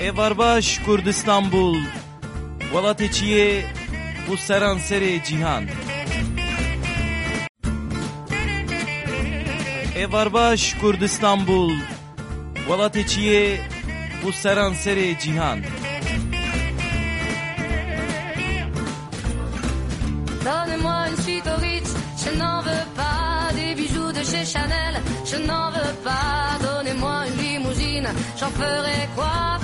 Evar baş Kurdistan bul Welatê çi yê û seran serê cîhan Evar baş Kurdistan bul Welatê çi yê û seran serê cîhan Donne-moi une suite au Ritz, je n'en veux pas des bijoux chez Chanel, je n'en veux pas. Donnez-moi une limousine, j'en ferai quoi?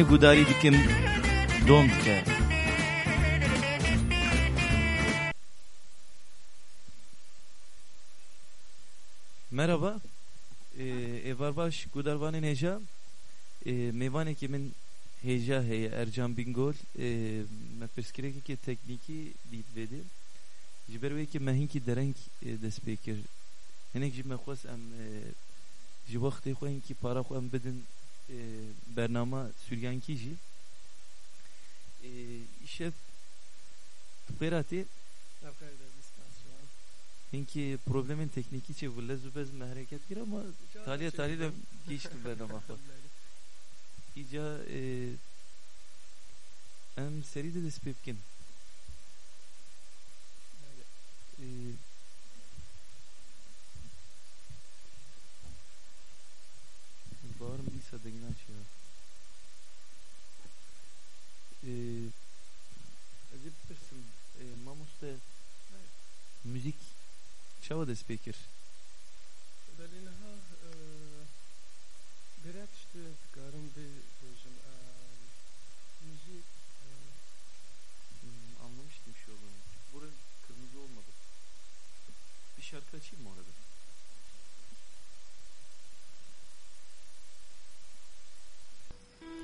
Cihanê gudarî dikim dom dike Merhaba ee, Evarbaş Gudarvanê Neja ee, Mêvanekî min hêja heye Ercan Bingol ee, me pirsgirêkekê teknîkî dît vedê ji ber wê ki me hinkî dereng e, dest pê kir hinek jî me xwest em e, ji wextê xwe hinkî para xwe em e, bernama Süryankî jî e, îşev xêra tê hinkî problemên teknîkî çê bu lez û bez me hereket kir ama taliye taliye de geçtim bernama. Îca e, em serî de bikin e, Bağırım değilse de yine aç ya. Ee, acı bilirsin. E, Mamus'ta müzik çava da speaker.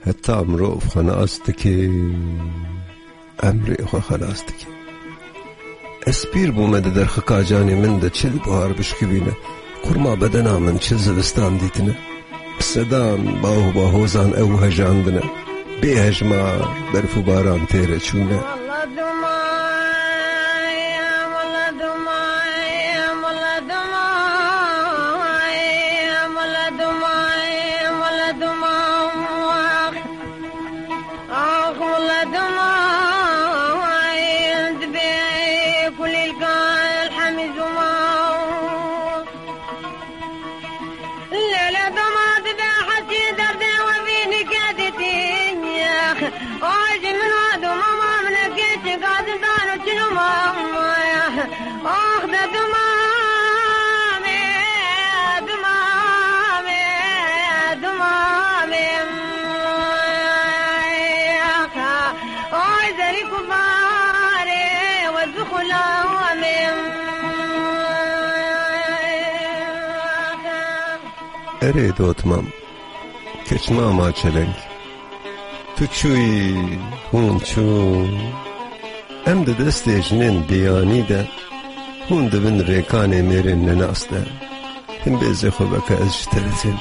حتی امرو خانه است که امری خانه است که. اسپیر بومده در خکاجانی من ده چل بهار بشکی بینه کرما بدن آمن چل زبستان دیتنه. سدان باهو باهوزان او هجاندنه. بی هجمار برف و باران تیره چونه. Ereyde otmam, keçme ama çelenk. Tuçuy, hunçuy. دمامي يا اخي اوي زري كباري والدخول ئەرێ دۆتمام کەچماما چەلەنگ تو چووی هون چوون ئەم دە دەستێژنێن بیانیدە هون دەبن ڕێکانێ مێرێن نەناستە هەم بێزە خۆ بەکە ئەس تەرەزێن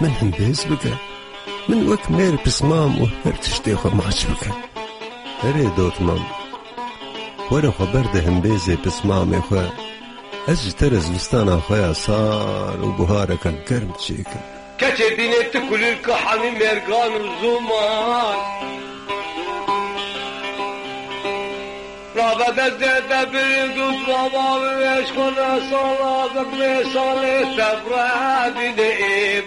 من هەم بێز بکە من وەک مێر پسمام و هەر تشتێ خۆ ماچ بکە هەرێ دۆتمام وەرە خۆ بەردە هەم بێزێ پسمامێ خۆ ئەس ji te zivistana xwe ya sar û buhareke germ çêkim Keçe dineti kulül kahani mergan zuman Rabede zede bir dut ravavi eşkone saladı mesale tebredineyim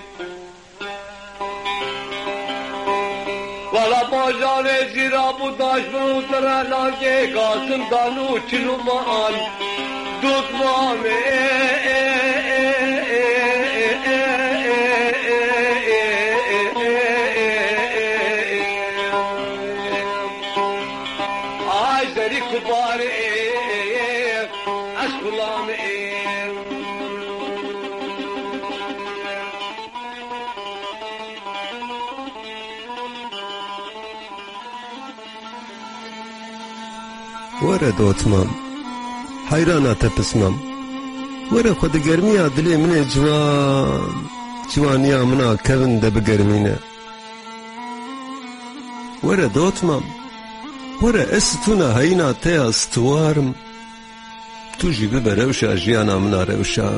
Valla bajane zira bu taş bu terelage kasım danu çiluman Tutmam. E وەرە دۆتمام حەیرانە تەپسمام وەرە خۆ دەگەرمیە دلێ منێ جوان جوانیا منا کەون دە بگەرمینە وەرە دۆتمام وەرە ئەس تونە هەینا تەیە ستوارم توژی ببە رەوشە ژیانە منا رەوشە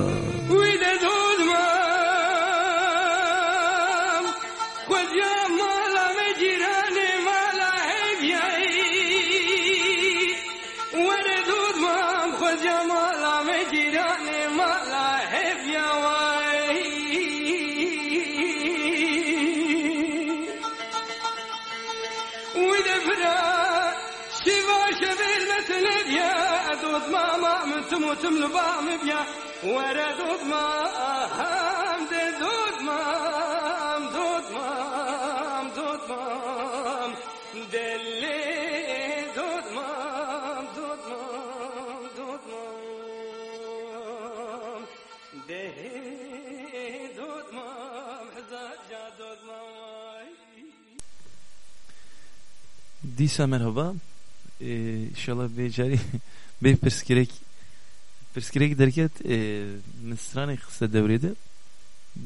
Disa merhaba. Ee, inşallah beceri bey perskirek perskirek derket e, misrani kısa devrede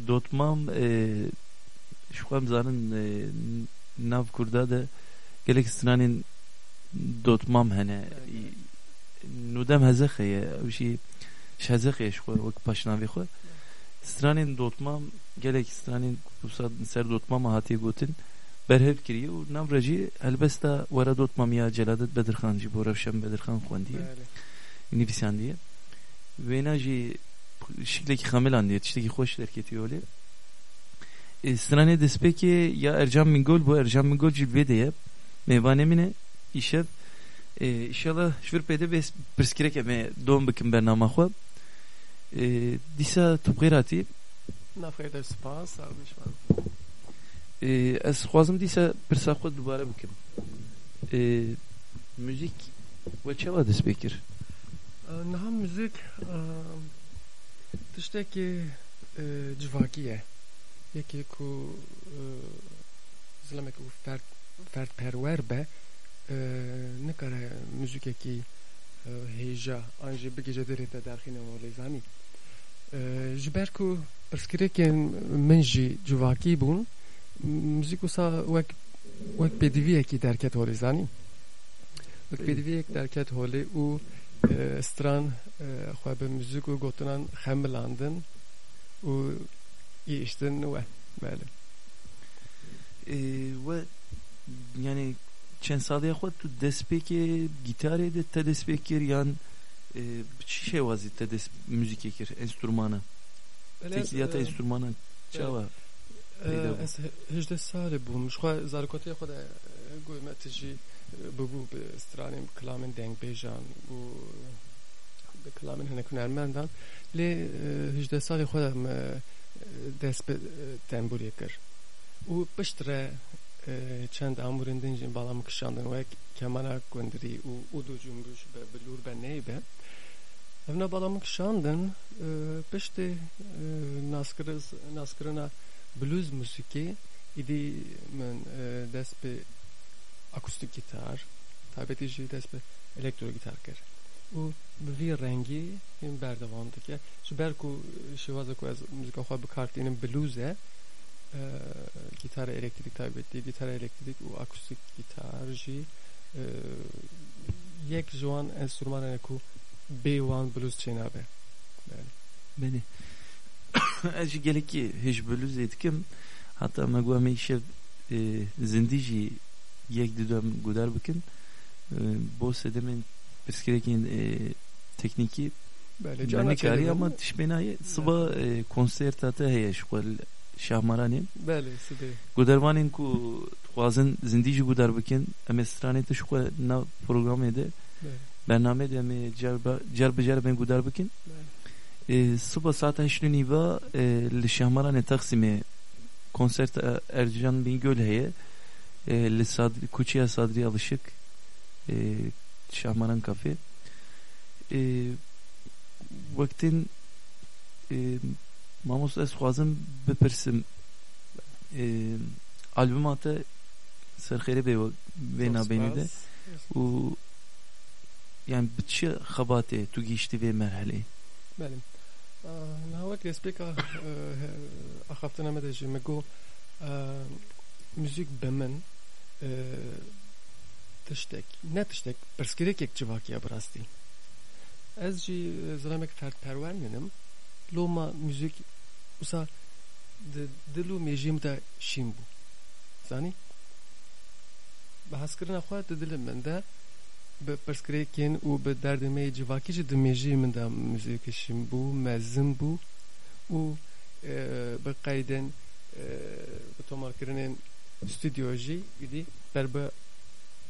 dotmam e, şu kam zanın e, nav kurda da gelek stranin dotmam hene nudem hazık ya bir şey şazık ya şu vak paşnavi xo stranin dotmam gelek stranin kusad ser dotmam hati gotin berhev kiriye u navracı elbesta wara dotmam ya celadet bedirxan ji bo revşen bedirxan xwendiye بله نویسان دیه و اینا جی شکلی که خاملان دیه تشتکی خوش درکتی اولی استرانه دسپکی یا ارجام مینگول bu ارجام مینگول جی بده یه میوانه منه ایشب inşallah şfir pede bes perskirek eme doğum bikim bernama xwe dîsa tu bxêratî نافخیر در سپاس آبشمان ez xwazim dîsa pirsa xwe dubare bikim müzik we çawa dest pê kir niha müzik tiştekî civakî ye yekê ku zilamek û ferd ferdperwer be nikare müzikekî hêja an jî bigêje derê te derxîne û lêzanî ji ber ku pirsgirêkên min jî civakî bûn wek pêdiviyekî derket holê zanî wek pêdiviyek derket holê û e, stran e, xwe bi müzik û gotinan xemilandin û îştin we bele و yani çend saliye xwe tu destpêkê gitarê de te destpêk kir yan e, çi şêwazî te dest müzikê kir enstrûmana tekliyata enstrûmana çawa De goy me tu jî bibû bi stranên bi kilamên dengbêjan û bi kilamên hinek hunermendan lê hejde salê xwe de me dest bi tembûrê kir? Û piştre çend amûrên din jî bala min kişandin wek kemana gundirî û ûdû cümbüş be bilûr be ney be? Evne bala min kişandin piştê naskiriz naskirina blues müzikê îdî min dest bi akustik gitar taybetî jî dest bi elektro gitar kir û bi vî rengî hîn berdevam dike ji ber ku şêwaza ku ez müzika xwe bikartînim blues e gitara elektrik taybetî gitara elektrik û akustik gitar jî yek ji wan enstrûmanan e ku bê wan blues çênabe beni ez jî gelekî hêjbelûzê dikim heta me got me îşev e, zindî jî yek di dom gudar bikin e, bo e, teknîkî Bele ben cana nikarî çelî ama tişbênayê siba e, konserta te heye ji xwe li şahmaranê Bele sidê gudervanên ku zindî jî gudar bikin em ê stranê te ji xwe nav programê de Bele bername de em ê cer- cer bi cer bên gudar bikin e, Sıba saat heştü niva e, li şahmaranê Taksimê konserta Ercan Bingöl heye e, li Sadri, Kuçiya Sadri Alışık e, Şahmaran Kafe e, vaktin e, Mamos ez xwazim bipirsim e, albüma te serxêrê bê vê nabênî de û yani bi çi xebatê tu gîştî vê merhelê بله نهاوت گسپیکا اخفتنا مدجی مگو müzik bemen tiştek ne tiştek perskirek ek civakiya brasti ez jî ziramek ferdperwer ninim loma müzik usa di dil û mêjîm de şîn bû zanî bi hezkirina xwe di dilim min de bi pirsgirêkên û bi derdê me yê civakî jî di mêjiyê min de müzîkê şîn bû mezin bû û bi qeydên bi tomarkirinên stüdyo jî êdî ber bi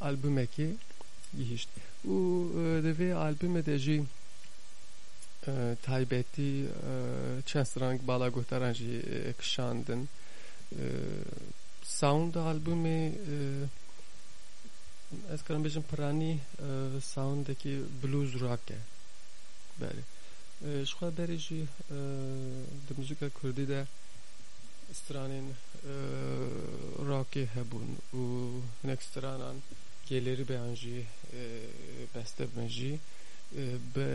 albûmekê gihîşt û di vê albûmê de jî taybetî çend strang bala guhtaran jî kişandin. Sound albümü e, ez karam bejim pirani e, soundeki blues rock e beri. E, şu kadar beri jî e, di müzika kurdî de stranên e, rockê hebûn û hinek stranan gelêrî beyan jî e, beste bin jî e, bi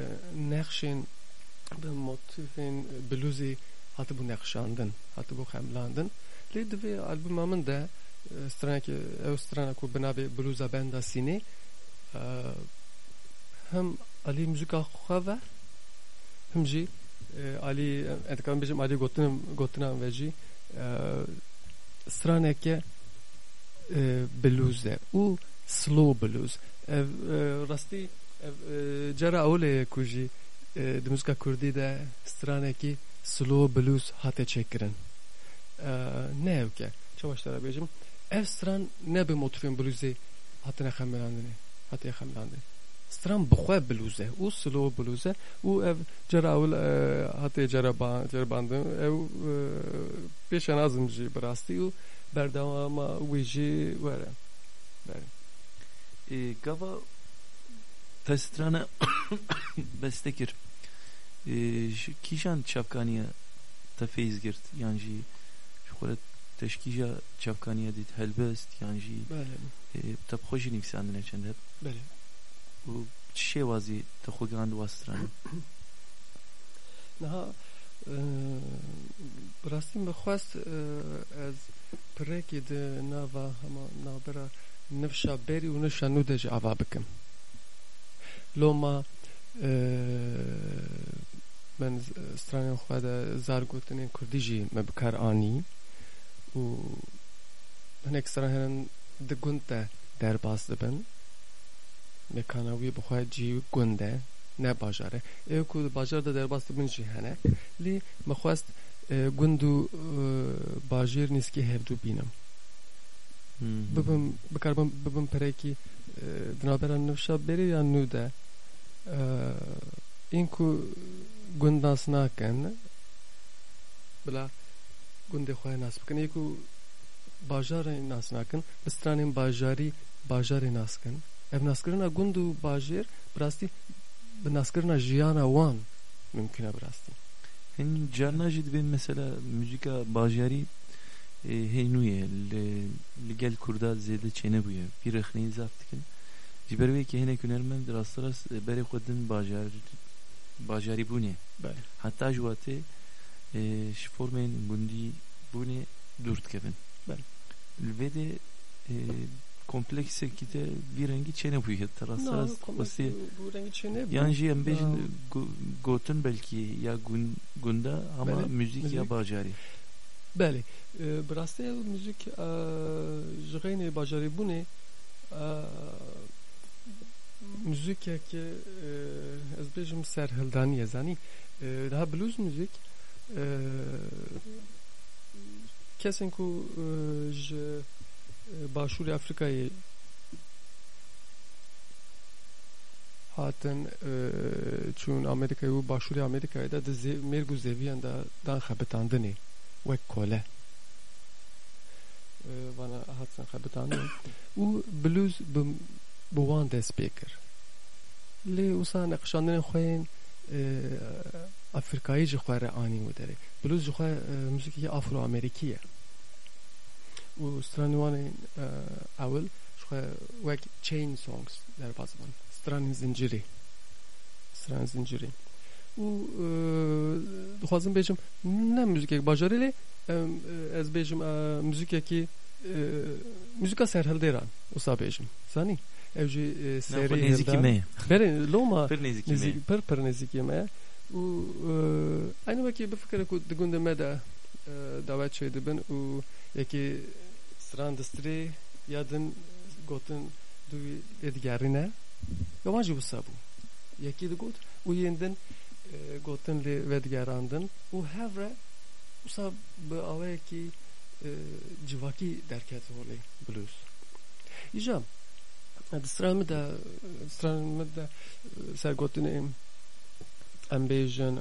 nexşên bi motifên bluzê hatibû nexşandin de stranekî ew strana ku binavê bluza benda sînê e, hem alî müzika ve hem jî e, alî ez dikarim bêjim alî gotinan gotinan ve jî e, straneke e, blues e û slow blues ev e, ev e, cara awlê ye ku jî e, di müzika kurdî de stranekî slow blues hate çêkirin e, ev stran ne bi motifên bluesê hatine xemelandinê hatiye xemelandinê stran bixwe bluze û slow bluze û ev cara ewl hatiye cara ceribandin. Ew pêşa nazim jî bi rastî û berdewama wî jî were. Bere. E, gava testrana bestekir. E, kîjan çavkaniya te fêz girt? Yan jî ji xwe re teşkîja çavkaniya dît helbest yan jî Bele. e, te bi xwe jî nivîsandine çend heb Bele. û çi şêwazî te xwe girand wa strana Niha e, bi rastî min xwest e, ez pirekê di nava hema navbera nifşa berî û nifşa nû de de û hinek gund de derbas dibin mekana wî bi xwe cî gund e ne bajar e ew ku bajar de derbas dibin jî hene lê me xwest e, gund û e, bajêr nîskî hevdû bînim bibim bikarbim bibim perekî e, di navbera nifşa berê yan nû de ên ku gund nas nakin bila gundê xwe nas bikin ê ku bajarê nas nakin bi stranên bajarî bajarê nas kin ev naskirina gund û bajêr bi rastî bi naskirina jiyana wan mümkün e bi rastî Hin carna jî dibên mesela müzika bajarî hênûye li gel Kurda zêde çênebûye pîr rexneyî zaf dikin ji ber wê hinek hunermend rast rast berê xwe din bajar bajarî bûnê Bele. heta ji e, ji formên gundî bûnê dûr dikevin Bele. li vê de e, kompleksekî te vî rengî çênebûye te rast rast xwestî bu rengi çene Yan jî em bêjin Aa. gu- gotin belkî ya gun- gunda ama müzik ya müzik. bajarî Bele. E, ew müzik e, ji xeynê bajarî bûnê e, müzikeke e, ez bêjim serhildanî ye zanî e, daha blues müzik e, kesên ku e, ji e, başûrê Afrikayê hatin e, çûn Amerikayê û başûrê Amerikayê de di zê- mêrg û zêviyan de dan xebitandinê wek kole. E, hatin xebitandinê û blues bi bi wan dest pê kir lê wisa neqşandinên xwe yên e, Afrikayî ji xwe re anî û derê blues ji xwe e, müzikekî Afro-Amerîkî ye û stranê wan ên e, ewil ji xwe wek chain songs derbas bûn stranên zincirî stranên zincirî û e, dixwazim bêjim ne müzikek bajarî lê em, e, ez bêjim e, müzikekî e, müzika serhildêran wisa bêjim zanî ev jî e, serê nêzîkî hildan- me ye berê loma pir nêzîkî me ye نزیک u ajnuvaki bifkira ku di gundê me de dawet çê dibin û yekî stran distirê ya din gotin du wî lê digerîne yawan jî wisa bû yekî digot û yên din gotin lê vedigerandin û hev re wisa bi awayekî civakî derket holê bilûs îja di stran min de stran min de em em bêjin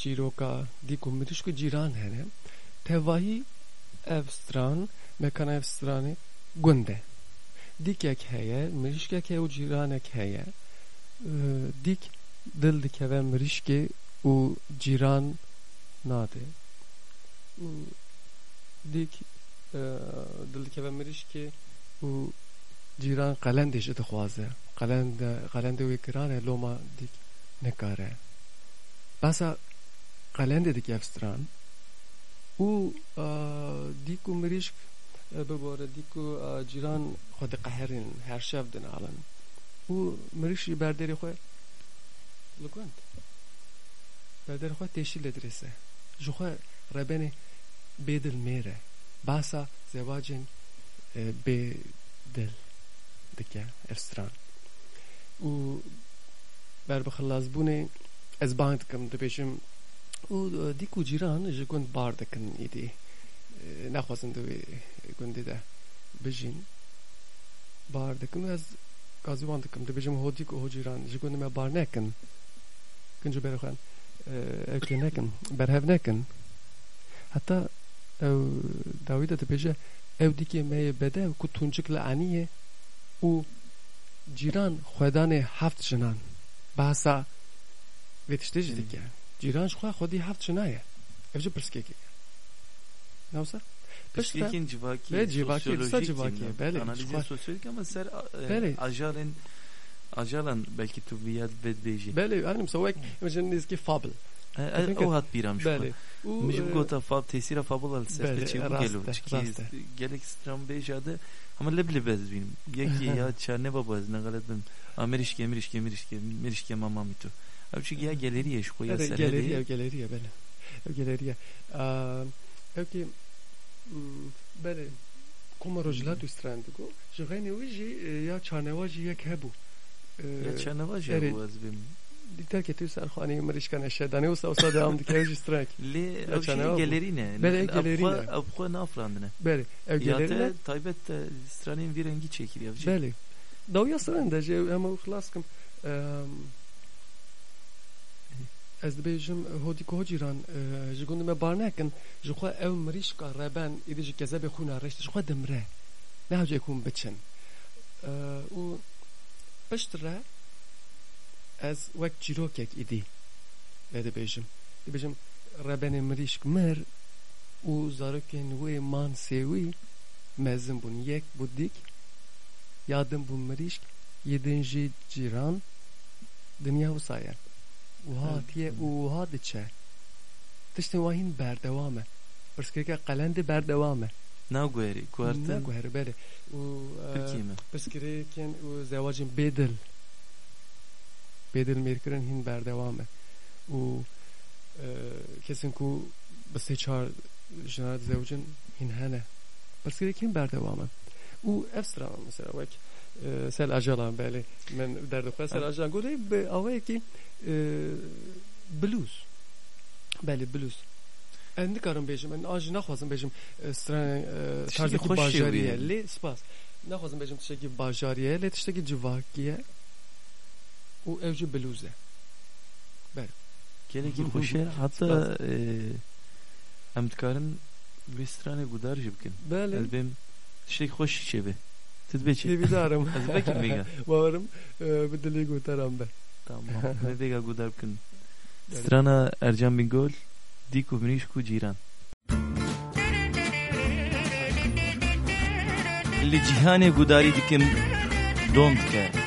çîroka dî ku mirîşku cîran hene tevahî ev stran mekana ev stranê gund e dîkek heye mirîşkek heye û cîranek heye Ee, dîk dil dikeve mirîşkê û cîran nade û dîk e, dil dikeve mirîşkê û cîran qelendê jî dixwaze qelende qelendê wê kiran e loma dîk nekare basa qelendê dikev stran û e, dîk û mirîşk e, bibore dîk û e, cîran xwe diqeherin her şev din alin û mirîş jî berderê xwe li gund berderê xwe têşî lê dirêse ji xwe e, û berbixelazbûnê ez bang dikim dibêjim û e, dîk û cîran ji gund bar dikin êdî E, naxwazin di wê gundê de. Bijîn bar dikin ez gazî wan dikim. Dibêjim ho dîk û ho cîran ji gundê me bar nekin. Kin ji berê xwe ew nekin berhev nekin. Heta ew dawî de dibêje ew dîkê me yê bede ku tuncik li cîran xwedanê heft jinan behsa vê tiştê jî dike cîran ji xwe xwedî heft jinaye ev jî pirskekê ye bele, ama ser e, Bele. ajalın ajalan belki tu viyad vedbeji. belê anî misawek imajin nêzkî fabl. Think O hat biram şu. belê û Mijim e, gota fab tesira fabul al ser Bele, peçi e, e. ama lebli bez benim. Yeki ya babaz ne galet ben. Ameriş gemiriş gemiriş gemiriş gemama mitu. Abi çünkü ya geleriye şu koya Ere, sen geleriye, geleriye, belê ev geleriye ew kê mm, belê koma rojhilat û stran digo ji xenê wî jî e, ya çarneva jî yek hebû Ya çarne var ya Ere. Dîter ketî ser xanî mirîşkan eşedane wisa wisa devam jî strak Ya şey bu. gelerine. Bele, gelerine. Abxwa nafrandine. belê ev gelerine Ya taybet de stranên bir rengi çekir ya. belê dawiya stran de jê em ew xilas kim em, ez dibêjim hodî ku cîran ji gundê me bar nekin ji xwe ew mirîşka reben êdî ji kezebê xwe nareşt ji xwe dimre nehewcek hûn biçin û pişt re ez wek çîrokek êdî vê dibêjim dibêjim rebenê mirîşk mir û zarokên wê mansê wî mezin bûn. Yek bû dîk yadin bû mirîşk yedin jî cîran dinya wisa ye û hatiye û wiha diçe. Tiştên wan hîn berdewam e pirsgirêka qelendê berdewam e Nagweri, kuartın. Naguhere belê û pirsgirêkên û zewacên bêdil bêdil mêrkirin hîn berdewam e û e, kesin ku bi sê çar jinar zewcin hîn hene. Pirsgirêk hîn berdewam e û ev stra mesela wek e, sel ajalan belê min derdixwe sel ajalan gorê bi awayekî blues. Belê blues. Ez nikarim bêjim en ajî naxwazim bêjim e, Tiştekî tarzekî xweş bajariye lê spas. Naxwazim bêjim tiştekî bajariye lê tiştekî civakiye û ew jî blues e Geleki e, vê stranê gudar jî bikin. belê Ez bêm tiştek hoş şevi. Tid beçi. hêvîdarim Ez vekim vêga. bawerim e, bi dilê gotaram be Tamam. Ve vêga gudar bikin. Strana Ercan Bingöl, Mirîşk û Cîran. Li cîhanê gudarî dikim don dike.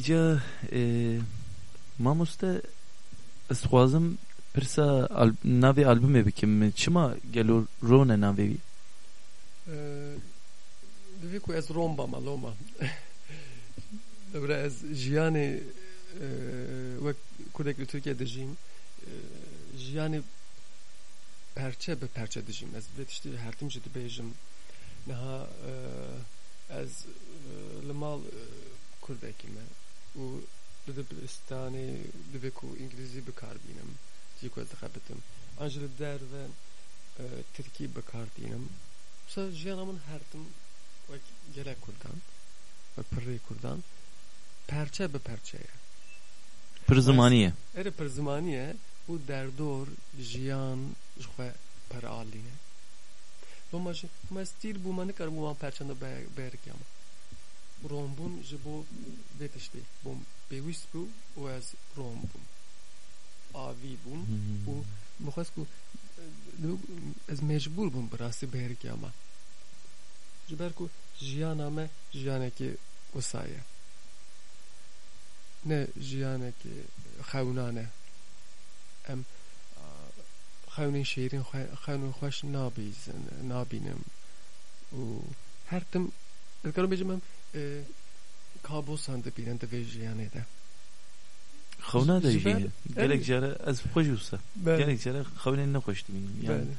dija e, mamoste sxwazim pirsa al, navê albumê bikim çima gelo rone navê wî divê ku ez romba maloma Dobra ez jiyanê wek kurdek li Türkiye dijîm jiyanê perçe bi perçe dijîm ez vê tiştî hertim jî dibêjim niha ez li û li dibistanê divê ku îngilîzî bikar bînim jî ku ez dixebitim an jî li derve tirkî bikar dînim Sa jiyana min hertim wek gelek kurdan wek pirrê kurdan perçe bi perçeye پر زمانیه ere per zimaniye û derdor jiyan ji xwe per alîne Rombûn ji bo vê tiştê bûm pêwîst bû û ez rom bûm avî bûm û mixwest ku ez mecbûr bûm bi rastî berikya me ji ber ku jiyana me jiyanekî wisa ye ne jiyanekî xewnane em xewnên şêrîn xewnên xweş nabîzin nabînim û her tim dikarim bêjim em kabosan dibînin di vê jiyanê de خونا ده جبر- جیه گلک جاره از خوش وسه Bəli. گلک جاره خونه نخوش دیم یان Bəli,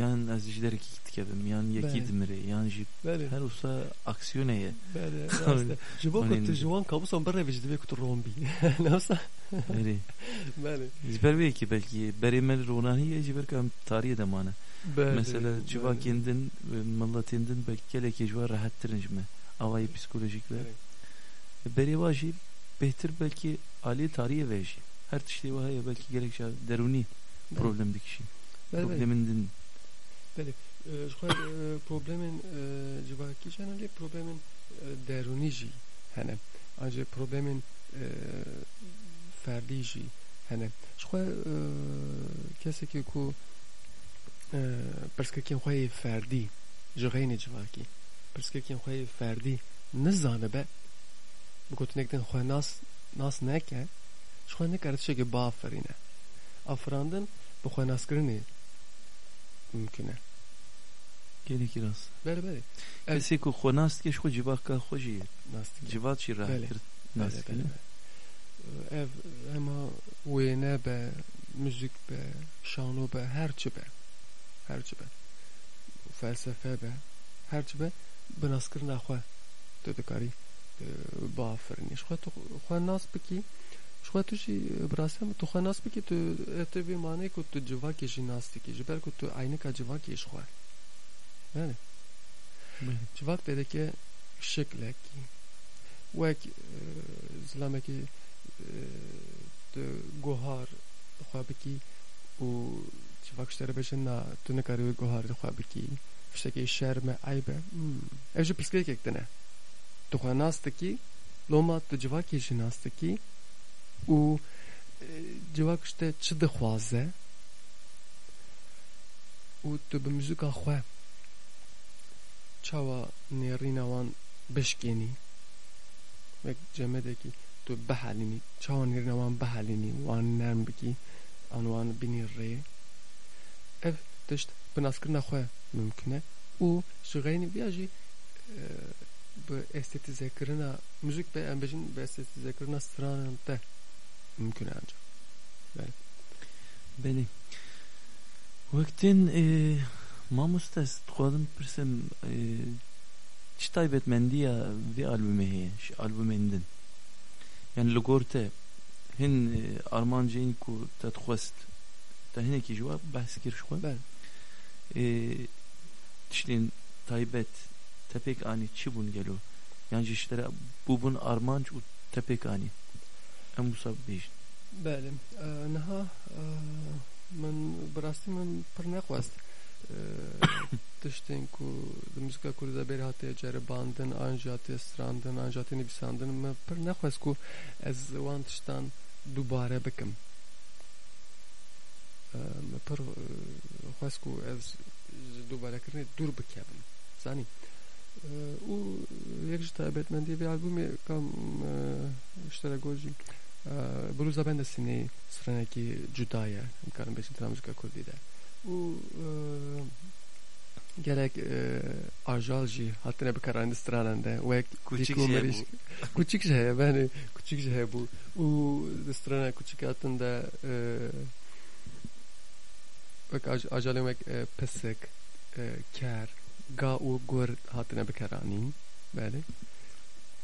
یان از جدر کی تکبم یان یکی Bəli. دمره یان جی bəli, her usta aksiyoneye bəli, raste. Ji bo ku Onun- tu ji wan kabosan birevê ji divê ku tu rom bî. Nawsa? Öyle. Bəli, Ziber ve ki belki berimel ronaniye jiber kam tarihe de mana. bəli. Mesela bəli. civa kendin milletindin belki gelek civa rahat tırıncımı. Avayı psikolojik ve Bəli. beri vaji behtir belki ali tarihe veji. her tiştê wa heye belki gerek şa derunî Evet. problem dikişi. بله بله Problemin din. بله اه، شخوا اه، problemin اه، civaki jana lê problemin اه، derunî jî hene ancak problemin اه، ferdî jî hene şxwe kesekî ku اه، pirskekên xwe yê ferdî ji xeynê civakî pirskekên xwe yê ferdî nizanibe bi gotinek din xwe nas nas neke ji xwe nikare tişekî biafirîne afirandin bi xwenaskirinê mümkün e Gelek ras. بله بله Evet. Kesê ku xwe nas dike ji xwe civaka xwe jî Nasıl? civat jî rahattir. nas Bele, dike. bele, bele. Ev ama wêne be, müzik be, şano be, her çi be. Her çi be. Felsefe be, her çi be. Binaskirina xwe tu dikarî biafirînî. Ji xwe tu xwe nas bikî ji xwe tu jî bi rastî tu xwe nas bikî tu te vê manê ku tu civakê jî nas dikî ji ber ku tu eynika civakê ji xwe. Bele. civak dedeke şeklekî wek zilamekî tu guhar xwe bikî û civak ji te re bêjin na tu nikarî wê guharê xwe bikî tiştekî şerm e eyb e hmm. ev jî pirsgirêkek din e tu xwe nas dikî loma tu civakê jî nas dikî û e, civak ji te çi dixwaze û tu bi müzika xwe çawa nêrîna wan bişkênî wek cemedekî tu bihelînî çawa nêrîna wan bihelînî wan nerm bikî an wan binî rê ev tişt binaskirina xwe mümkün e û ji xeynî viya jî e, bi estetîzekirina müzik be em bêjin bi estetîzekirina stranan te. Mümkün e ancak Belê. Wektin e, mamostes dixwazim pirsim e, çi taybetmendiya vê albûmê heye ji albûmên din yani li gor te hin e, armanceyên ku te dixwest te hinekî ji we behs kir ji xwe Bel. e, tiştên taybet te pêk anî çi bûn gelo yan ji te re bûbûn armanc û te pêk anî em wisa bêjin بله اه، نها اه، من براستی من پر نخواست تشتین کو د موزیکا کوردا بر هاته جره باندن انجاتی استراندن انجاتی نویساندن من پر نخواست کو از وان تشتان دوباره بکم اه، من پر اه، خواست کو از دوباره کردن دور بکبم زانی اه، او یک جتا بیتمندی به albümü kam işlere gojim بلوزا بند سینه سرنکی جدایه امکان بیشتر ترا موزیکا کردی ده و gelek ajal jî hatine bikarandî stranên de wek Küçük dîku şey mirîş- küçük şey heye benê küçük şey heye bû û di stranê küçük hatin de e, wek aj- ajalên wek e, pisik e, ker ga û gur hatine bikaranîn belê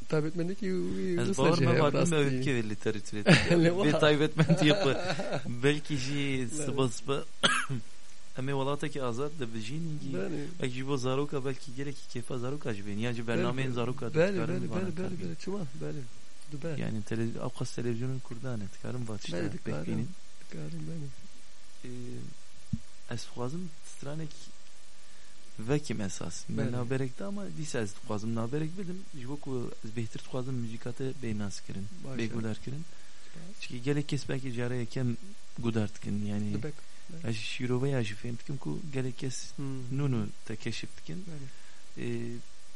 taybetmenekî wî Ez Rusya bawer jî me heye var rastî. me vê literatürê Le vê wa- taybetmend yapı belki jî sıba sıba. Em ê ez dixwazim stranek vekîm esas. Me Bəli. naberekde ama dîsa ez dixwazim naberek bidim ji bo ku ez bêhtir dixwazim müzîka te bênas kirin. Bêguler kirin çünkü gelek kes belki jare yekem gudar dikin yani ez şîroveya jî fêm dikim ku gelek kes nûnû te keşif dikin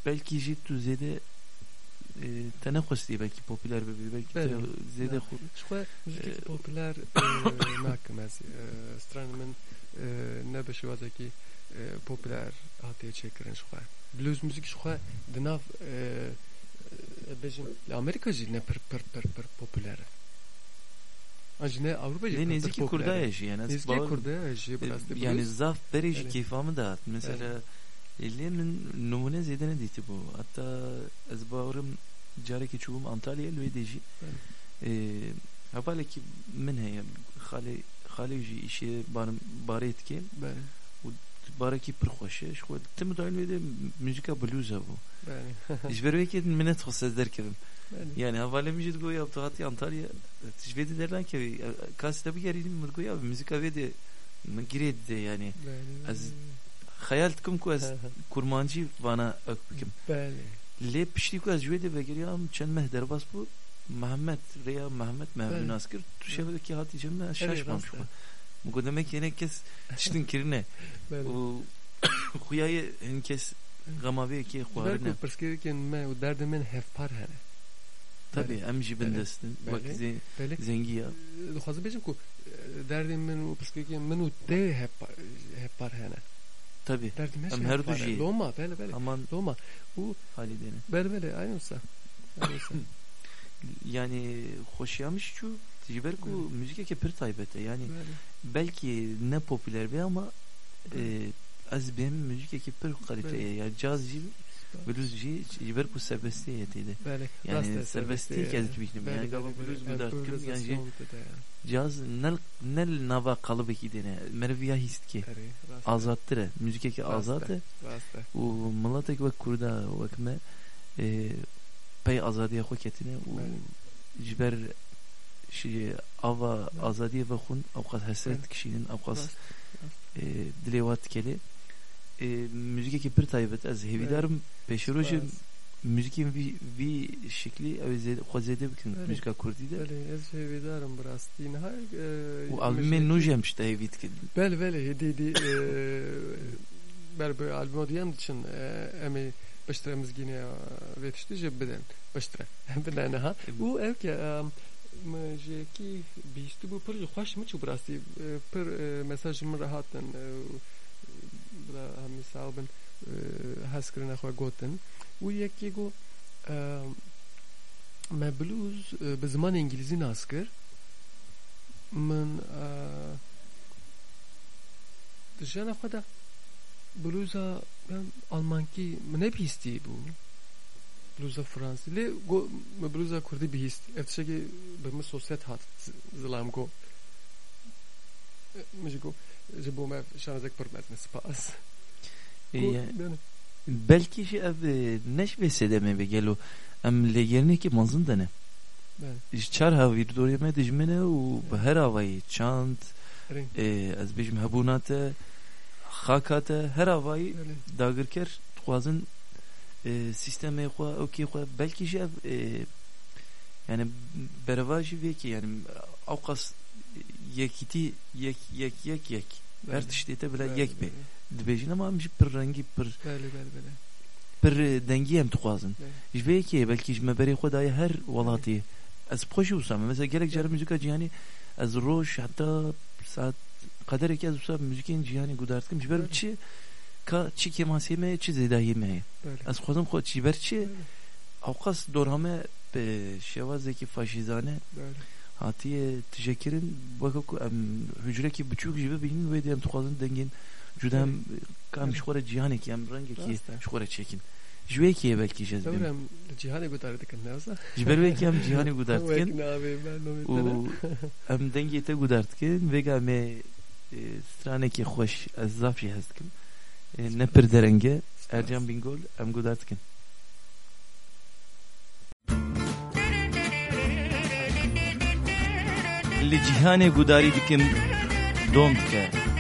belki jî tu zêde e, te nexwestî belki popüler bibî belki te Bəli. zêde Ya. xwe Şxwe Ee, ne şêwazekî e, popüler hatiye çêkirin şxwe. Blues müzik şxwe di nav e, bêjim li Amerîka jî ne pir pir pir pir popüler. An jî ne Avrupa jî lê pir pir nêzîkî popüler e. kurdaya jî yani ez Nêzîkî bawer- Kurdaya jî bi rastî yani zaf Evet. keyfamı da hat mesela lê min numune zêde nedîtî bû hatta ez bawerim carekî çûbûm Antalya'ya lê wê de jî e, hepalekî min heye xalê xalê jî îşê barım barê dike Bəli. barekî pir xweş e ji xwe tim dayên wê de müzîka blues hebû بله ji ber wê kê min netxwest derkevim بله yani havalê min jî digoya tu hatî Antalya ji vê de dernakevî kasî te bigerînî min digoya müzika vê de min girê dide yani بله ez xeyal dikim ku ez kurmancî vana ek bikim بله lê piştî ku ez ji wê de vegeriyam çend meh derbas bû Mehmet veya Mehmet Mehmet Asker tuşevdeki Hatice'mden şaşmamış. Bu demek yine kes tiştin kirine. Huyayı kes gamavi ki kuarine. Perskeri ki me u derdi men hefpar hene. Tabi em jibindestin. Bak zengi ya. Ee, Duhazı becim ku e, derdi men u perskeri ki men u de hefpar hene. Tabi. Derdi men şey her duji. Loma bele bele. Aman. Loma. U. Halideni. Bele bele aynı olsa. yani hoşyamış şu Jiber ku evet. müzik ki pir taybete. Yani evet. belki ne popüler bir ama e, evet. e, az benim müzik ki pir kaliteye. Ya caz jil blues jil Jiber ku serbesti yetiydi. Yani serbesti kezdik bikim yani galiba blues mu da kim yani caz nel nel nava kalıbı ki dene. Merviya hist ki. Azattır müzik ki azat u mlatek ve kurda vakme pey azadiye xwe ketine û ji ber şi ava azadiye ve xun avqas hesret kişinin avqas e, dilê wa tikele müzikekî pir taybet ez hêvîdarim pêşerojê müzikên vî vî şeklî ew zêde xwe zêde bikin müzika kurdî de. Belê ez hêvîdarim bi rastî niha e, û albûmên nû jî hem ji te bel belê hêdî hêdî e, ber bi albûma diyem diçin em ê mizgini vetişti je beden baştıra beden ha bu ev ki je ki bişti bu pır hoş mu çu burası? Pır mesajım rahatın bra hemi sağbın haskırına xwe gotin û yekî got me blues bi ziman İngilîzî nas kir min di jiyana xwe de bluza ben Almanki ne pisti bu? Bluza Fransili, go bluza Kurdi bihist. Eftişeki bemi sosyet hat zılam go. E, Mıcı go. Jibo mev şanazek pırmet ne spas. E, e, belki şey ev neşbese de mi gelo. Em legerine ki mazın da ne? Çar havir doğru yeme dijmene u her havayı çant. Ez bijim habunate. Evet. Hakate her avayı dagirker xwazin e, sistemê xwe okê xwe belkî ji ev şey, e, yani bereva jî vê ki yani awqas e, yekîtî yek yek yek yek. Her tiştê te yek bê dibêjin ama em jî pir rengî pir pir dengî em dixwazin ji vê yekê belkî ji me berê xwe daye her welatiyê ez xwe jî wisa me mesela gelek carim müzika cihanî ez roj saat qederekî ez wisa müzikên cîhanî guhdar dikim ji ber Evet. çi ka çi kemasiyê me ye çi zêdayiyê me ye بله ez xwazim xwe ji ber çi ew qas dorhame bi şewazekî faşîzane بله hatiye tişekirin weke ku em hücrekî biçûk jî bibînin wê de em dixwazin dengên cuda em kam ji xwe re cîhanekî em rengekî Rast e. ji xwe re çekin ji wê yekê ye belkî ji ez bim دورم جهانی گذاره دکن نه ji ber wê em cîhanê guhdar dikin نامه من نامه û em dengê te guhdar dikin vêga me e, سرانه که خوش از زافی هست کن نپر درنگه ارجان بینگول ام گودارت کن لی جیهانه گوداری دکن دوند که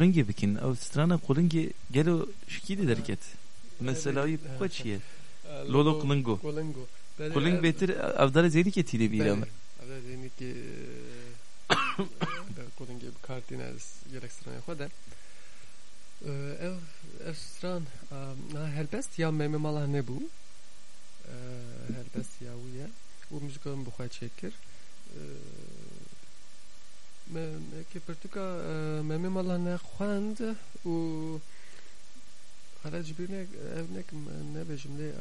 kolingê bikin ew strana kolingê gelo şikî de derket meselayî xwe çi ye? Lolo kolingo koling bêtir evdara zêdîkê tîrê bîra me evdara zêdîkê kolingê bikartîne gelek stranê xwe de ev ev stran helbest ya meme mala nebû ee, helbest ya wî ye û mijikê min bi xwe که پرتوکا ممی مالا نخواند و حالا جبیر نک نک نبیشم لی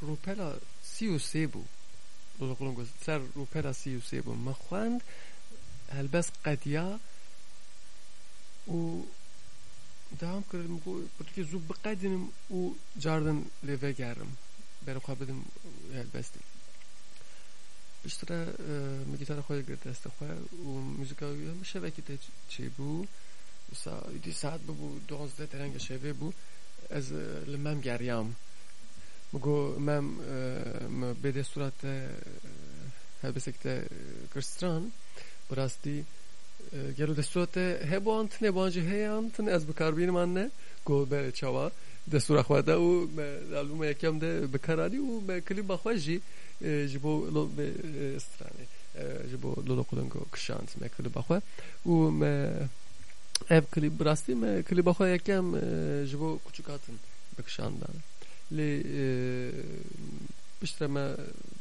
روپلا سی و سه بو لولا قلون گوز سر روپلا سی و سه بو مخواند هلبس قدیا و devam kırdım bu peki zub baqadin u jardan leve garim ber بیشتر می گیتار خواهی گرد دست خواهی و موزیکا ویدیو می شبه که چی بو سا ایدی ساعت بو بو دوازده ترنگ شوه بو از لمم گریام. مگو مم به دستورات هر بسکت کرستران براستی گلو دستورات هی بو انت نه بانجی هی انت نه از بکار بینم انه گو بره چوا دستور خواهده و دلومه یکیم ده بکرانی و کلیم بخواه جی جبو لو استرانه جبو لولو قدنگو کشانت مکل بخوا و ما ev klip brasتی me kliba xwe yekem e, ji bo küçük hatin bikşandan lê e, piştre me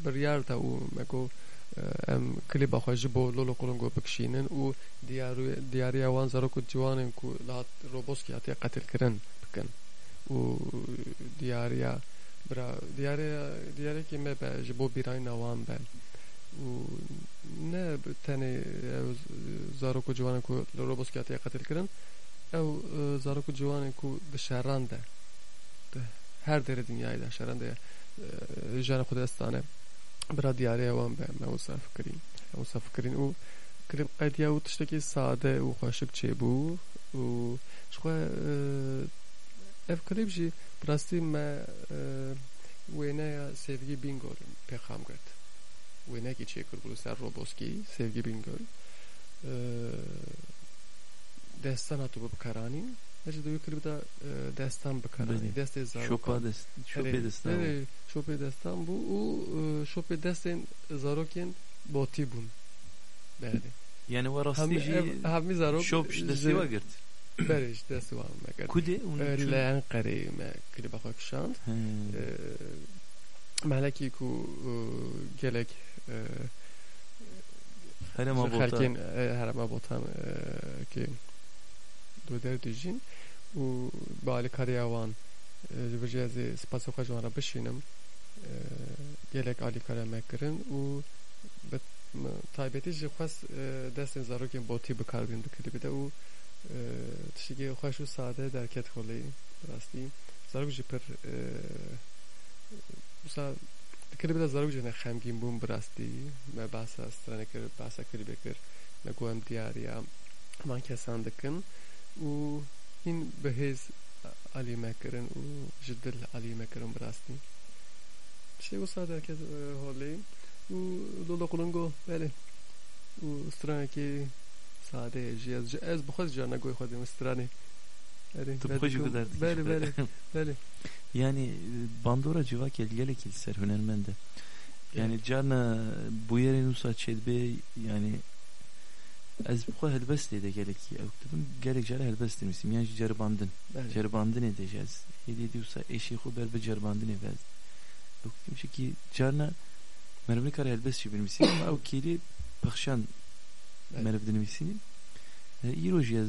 biryar te û me got e, em kliba xwe ji bo lolo kulungo bikşînin û diyarî- diyariya wan zarok û ciwanên ku li hat roboskî hatiye qetilkirin bikin û diyariya bira diyariya diyarekî me be ji bo bîrayîna wan be û ne tenê ew zarok û ciwanên ku li roboskî hatiye qetilkirin ew e, zarok û ciwanên ku di de her derê dinyayê de şeran de e, jana xwe destane bira diyariya wan be me wisa fikirîn me wisa fikirîn û klip qediya û tiştekî sade û xweşik çêbû û ji xwe e, ev klip jî bi rastî me e, wêneya Sevgî Bingöl pêxam girt wênekî çêkir bû li ser Roboskî Sevgî Bingöl. E, destan hatibû bikaranîn Hacı da klip de e, destan bikaranî Belê. destê zarokan Şopa dest, şopê destan. Evet, şopê destan bû û e, şopê destên zarokên botî bûn Belê Yani wa rastî Hem- zarok şop ji destê wa girt. berê ji destê wan me girt Kudê û E, li Enqerê me kliba xwe kişand He. E, melekî ku e, gelek e, Herema ji bota. xelkên e, herema botan e, kê du der dijîn û bi alîkariya wan e, ji vir ez ê spasê xwe ji wan re bişînim e, gelek alîkariya me kirin û bi m- taybetî jî xwest e, destên zarokên botî bikarbîn bi klîbê de û e, tiştekî xweş û sade derket xwelê bi rastî zarok jî pir e, wisa di klîbê de zarok jî ne xemgîn bûn bi rastî me behsa stranê kir behsa klîbê kir me got em diyariya man kesan dikin û cana goy xwe dîm stranê Erê, Tu me xwe jî dikim- gudertî. Belê belê belê Yani bandora civakel gelek il ser hünermende. Yani cana bu yerin usa çedbe yani ez bu helbest de gelek ev dedim gelek jara helbest demişim yani cerbandın cerbandın edeceğiz. Hedi diyorsa eşi xuber be cerbandın evez. Şey ki cana mervli kar helbest şi bilmişsin ama o kili pıxşan Evet. merv dinmişsin. E, İrojiyaz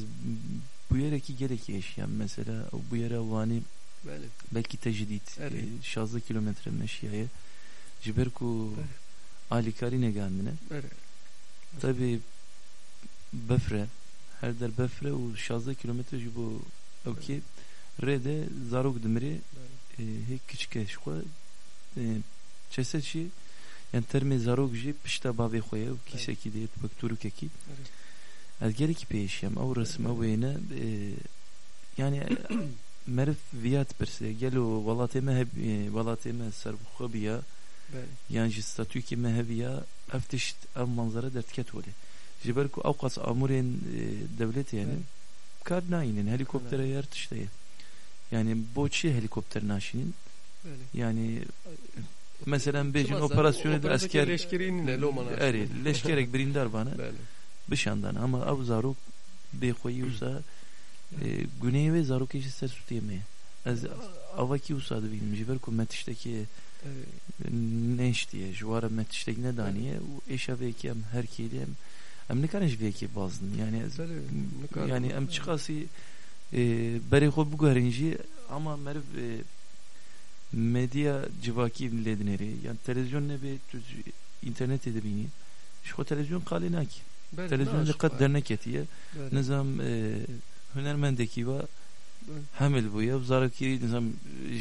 bu yere ki gerek eşyan mesela bu yere vani belê belki tecdit Evet. e, kilometre meşiyaya jiberku Evet. alikari negandine belê tabi befre her der befre u şazlı kilometre bu okey rede zarok belê e, hek küçük eşkwa e, çeseçi yani terme zarok ji pişta bavê xwe ye kîsekî de bak turukekî Evet. ez gelekî pêşiyam ew resim ew wêne e, yani merif viyat pirse gelo welatê me heb e, welatê me serbixwe biya belê yan ji statûkê me heviya ev tişt ev manzara dertket holê ji ber ku ew qas amûrên e, devletê yani kar nayînin helikoptere yer tişte ye yani boçi helikopter naşinin belê yani mesela Çımazsa, operasyonu asker leşkerînî ne lomana eri leşkerek birindar bana. Belê bişandan ama ev zarok bêxweyî wisa e, güneyê wê zarokê ji ser sûtiyê me ye ez avakî wisa dibînim ji ber ku me tiştekî Belê. neştiye ji wara me tiştek nedaniye û êşa vêkî em her kêlê em em nikarin ji vêkê bazin yani yani em çiqasî e, xwe biguherin jî ama meriv e, medya lê dinêrê yani televizyon ji internetê dibînî ji xwe televizyon Belê, televizyon belê. derneketiye Belê. nizam e, hunermendekî ve hemil bûye zarakî nizam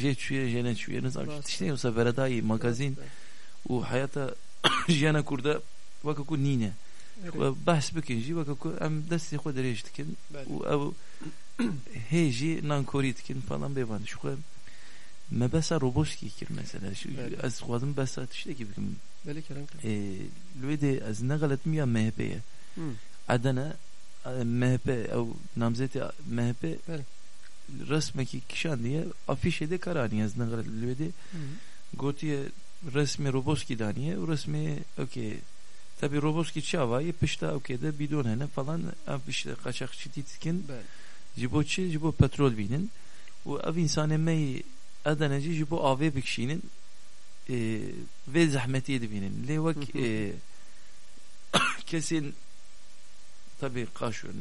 jê çûye jê neçûye nizam Rast. tiştê wisa beredayî magazîn û hayata jiyana Kurda weke ku nîne Belê. Ve behs bikin jî weke ku em dikin Belê. û ew hê jî nankorî dikin falan mesela Şu- Evet. ez xwazim besa tiştekî bikim Belê kerem kir. e, li wê de ez nexeletim ya MHP ye Hı. Adana e, MHP ew namzetê MHP Belê. resmekî kişan diye afîşê de karanî ez nexelet li wê de Hı. gotiye resmê roboskî daniye û resmê okey tabi Roboski çavayı pişta okeyde bidon hene falan ev işte kaçakçı titkin بله jibo çi jibo petrol binin و ev insan adanacı bu avya bir kişinin e, ve zahmetiydi binin. Levak e, kesin tabi kaşıyor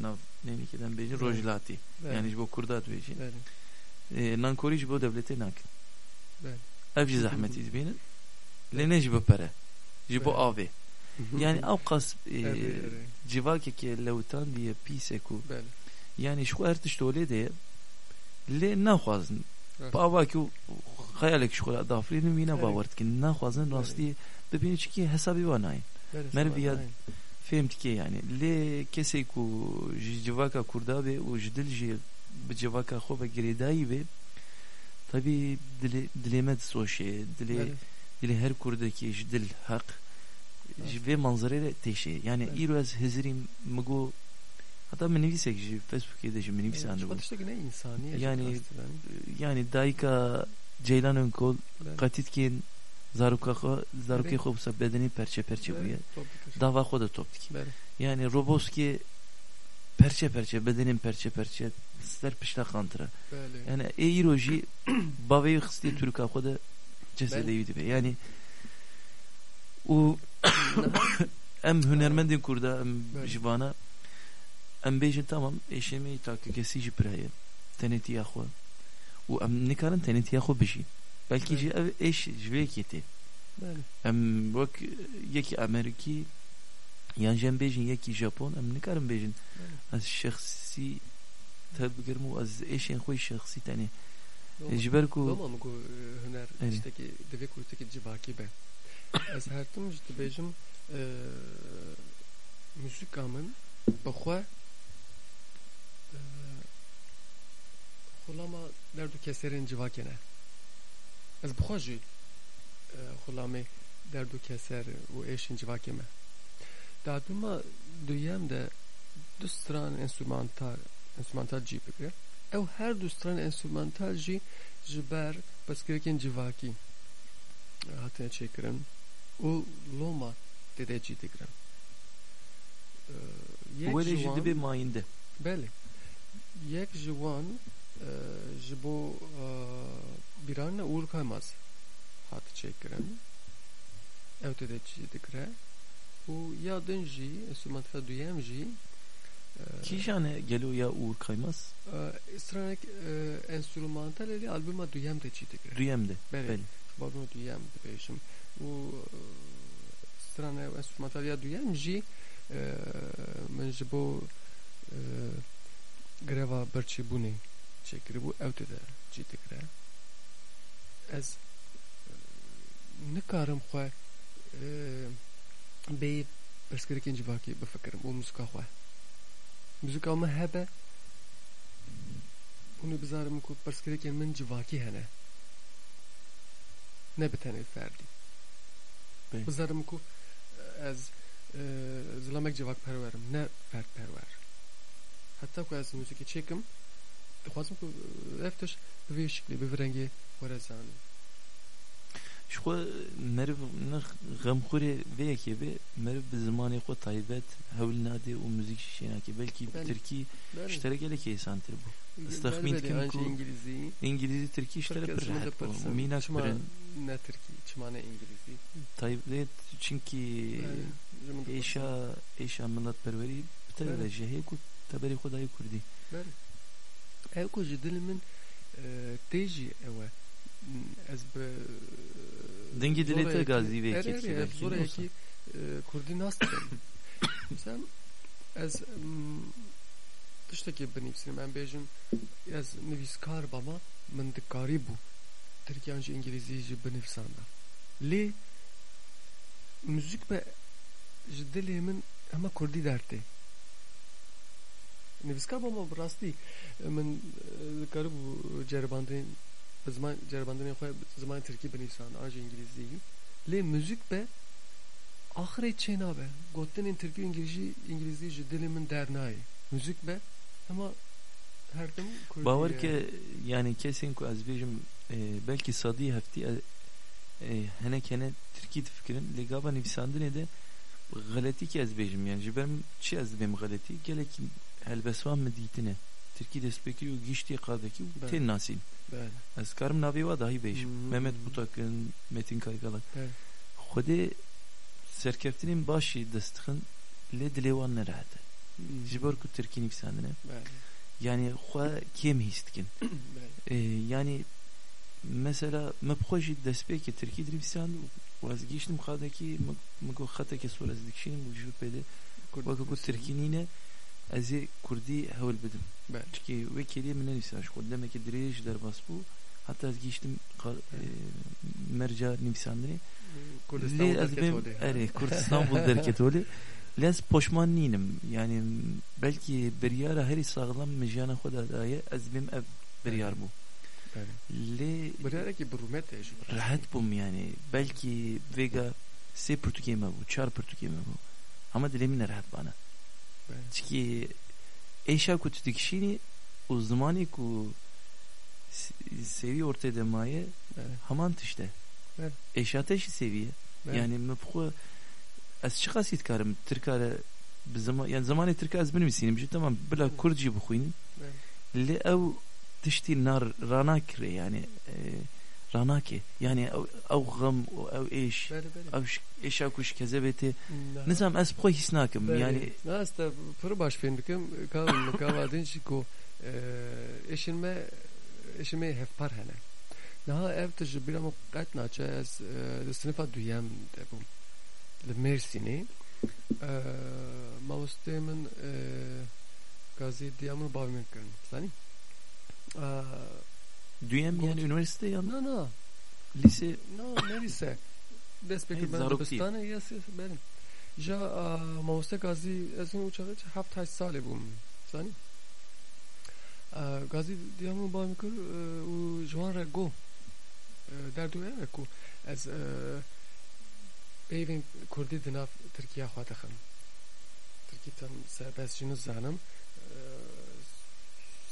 memlekeden beri rojlati. Yani bu kurdat beci. E, nankoriş bu devlete nakin. Evci zahmetiydi binin. Lene jibo pere. Jibo avya. Yani avkas civakeki levtan diye piseku. Yani şu ertiş dole diye le nahuazın Evet. bava ki hayalek şu kadar dafrinin yine Evet. bavart ki naxwazin Evet. rastı bibini ki hesabı vanay بله Merviyat- سلام. فهمت ki yani le kese ku ji civaka kurda ve u jdil ji bi civaka xo ve giredayi ve tabi dile dilemet soşe dile بله dile her kurdaki jdil hak ji ve manzarayla teşe yani Evet. iro az hezirim mgo Hatta menivise kişi Facebook edişi menivise yani, andı bu. Batıştaki ne insani yani, e, yani Dayka, Ceylan Önkol, ben... Katitkin, Zarukako, Zaruke Hopsa bedeni perçe perçe bu ya. Dava koda toptik. Yani Roboski perçe perçe bedenin perçe perçe sizler pişta kantıra. Yani Eiroji baveyi hıstı Türk akoda cesedeydi be. Yani o em hünermendin kurda em jivana Em bêjin tamam êşemeyî takîkesî jî pir heye tenêtiya xwe û em nikarin tenêtiya xwe bijîn belkî jî ev êş ji vê yekê tê em wek yekî amerîkî yan ji em bêjin yekî japon em nikarin bêjin ez şexsî te bigirim û ez êşên xwe şexsî tenê ji ber ku tamam ku huner tiştekî divê ku tiştekî civakî be ez her tim ji dibêjim müzika min bi xulama derdu keserin civakene. Ez bxwe jî e, xulame derdu keser û eşin civakeme. Daduma duyem de du stran enstrümantal enstrümantal cî bigire. Ew her du stran enstrümantal jî ji ber pirsgirêkên civakî hatine çêkirin û loma dede cî digirin. Ee, ji jî wan- dibe mayînde Belê. Yek ji wan e, ji bo e, bîranina Ûrkaymaz hat çêkirin. Ew dede cî digire û ya din jî enstrümantala duyem jî e, kîjane gelo ya Uğur Kaymaz e, stranek enstrümantal eli albüma duyem de cî digire. Rüyemde Belê. belli Babno duyem dibêjim û e, strana enstrümantalya duyem jî e, min ji bo greva birçîbûnê çêkiribû ew tê de cî digire ez nikarim xwe bê pirsgirêkên civakî bifikirim û muzika xwe muzika min hebe hûnê bizarim ku pirsgirêkên min civakî hene ne bi tenê ferdî bizarim ku ez zilamek civak perwerim ne ferd perwer heta ku ez muzîkê çêkim dixwazim ku ev tiş bi vê şiklê bi vê rengê were zanim ji xwe meriv nix xemxurê vê yekê bê meriv bi zimanê xwe taybet hewl nade û müzik şînakê belkî Ben- Tirkî Ben- ji te re gelekî êsantir bû ben استخمين belê kim anca ku- İngilizî İngilîzî Tirkî ji te re pir Herkes rehet bû persin. û mînak Çima birin ne Tirkî çima ne İngilizî taybet çünkü Yani, ji min dipirsin. êşa êşa miletperwerî bi te re Evet. ji heye ku te berê xwe dayê Kurdî ew ku ji dilê min e, tê jî ew e ez bi Dengê dilê te zorayekî- gazî vê Ere, ketî ere, belkî, zorayekî e, Kurdî nas dikim Mesela ez mm, tiştekî binivîsim em bêjin ez nivîskar bama min dikarî bû Tirkiyan ji İngilîzî jî binivîsanda lê müzik be ji dilê min hema Kurdî dertê nivîskar bama bi rastî min dikarîbû ceribandinên bi ziman ceribandinên xwe bi zimanê Tirkî binivîsanda an ji İngilîzî lê müzik be axirê çê nabe gotinên Tirkî û İngilîzî İngilîzî ji dilê min dernayê müzik be ama her tim Kurdî باور ye. که yani kesin ku ez bêjim e, belki sadî heftî e, e, hinek hene Tirkî difikirin lê gava nivîsandinê de غلطی که از بیجم yani جبرم چی از بیم غلطی گله helbesvan meditine. Türkiye'de bekiyor geçtiği kadaki ten nasin. Eskarım nabi var dahi beş. Mehmet Butak'ın, Metin Kaygalak. Xwedê serkeftinên başî destixin lê dilê wan nerehete. Ji ber ku tirkî nivîsandine. Yani xwe kêm hîs. Yani mesela me bi xwe jî destpêkê tirkî dinivîsand û ez gîştim xadekî me got xetekê sor ez dikişînim û ez ê Kurdî hewl bidim. Çikî wê kêliyê min nenivîsa ji xwe demeke dirêj derbas bû. Heta ez gihîştim e, merca nivîsandirê. Kurdistan ez bêm erê Kurdistan bû derketolê. Lê ez poşman nînim. Yani belki biryara herî sağlam min jiyana xwe de daye ez bêm ev biryar bû. Lê biryareke bi rûmet e jî. Rahat bûm yani. Belki vêga sê pirtûkê me bû, çar pirtûkê me bû. Ama dilê min rahat bana. Чки эша кутудикшини узмани ку seviye ortaya demayı evet. haman işte. Evet. Eşateşi seviye. Evet. Yani mefku az çıkas yitkarım Türkare zaman yani zamanı Türk az benim isinim şu tamam bela Kurdji bu kuyun. Le ev tişti nar rana kire yani e, rana ki yani ev ev gam ev eş بله بله ev ş- eşya kuş kezebeti نه. nizam ez bu hisnakim بله. yani نه است پر باش فیلم بکم کام کاوادین چی کو eşinme eşime hevpar hene. Naha ev tij biram qat naça ez de sınıfa duyam de bu. De Mersin'i mavstemin gazi diyamın bavimin Du yani üniversite ja? No, no. Lise? No, ne lise. Besbekir ben debistane, yes, yes, benim. Ja, mauste gazi, ez in uçağı, haft haç sale. Zani? Gazi diyamı bağımı kır, e, u juan rego. Derdu evet ku. Ez e, peyvin kurdi dinav Türkiye xwataxım. Türkiye'den serbest jünüz zanım. E,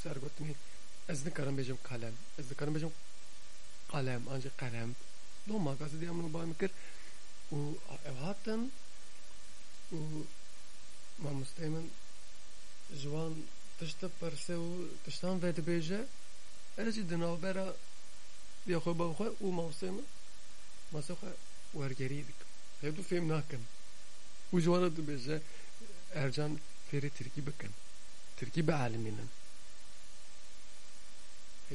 Sergotmi. Sergotmi. Ez nikarim bêjim qelem. Ez dikarim bêjim qelem, ancî qelem. Doma qasî diya min bayê kir û ev hatin û mamosteyê min ji wan tişti pirsê û tiştan vê dibêje ez jî di navbera ya xwe bavê xwe û mamosteyê min masê xwe wergeriyê dikim. Hêv du fêm nakin. Û ji wan dibêje Ercan fêrê tirkî bikin. Tirkî bielmînin.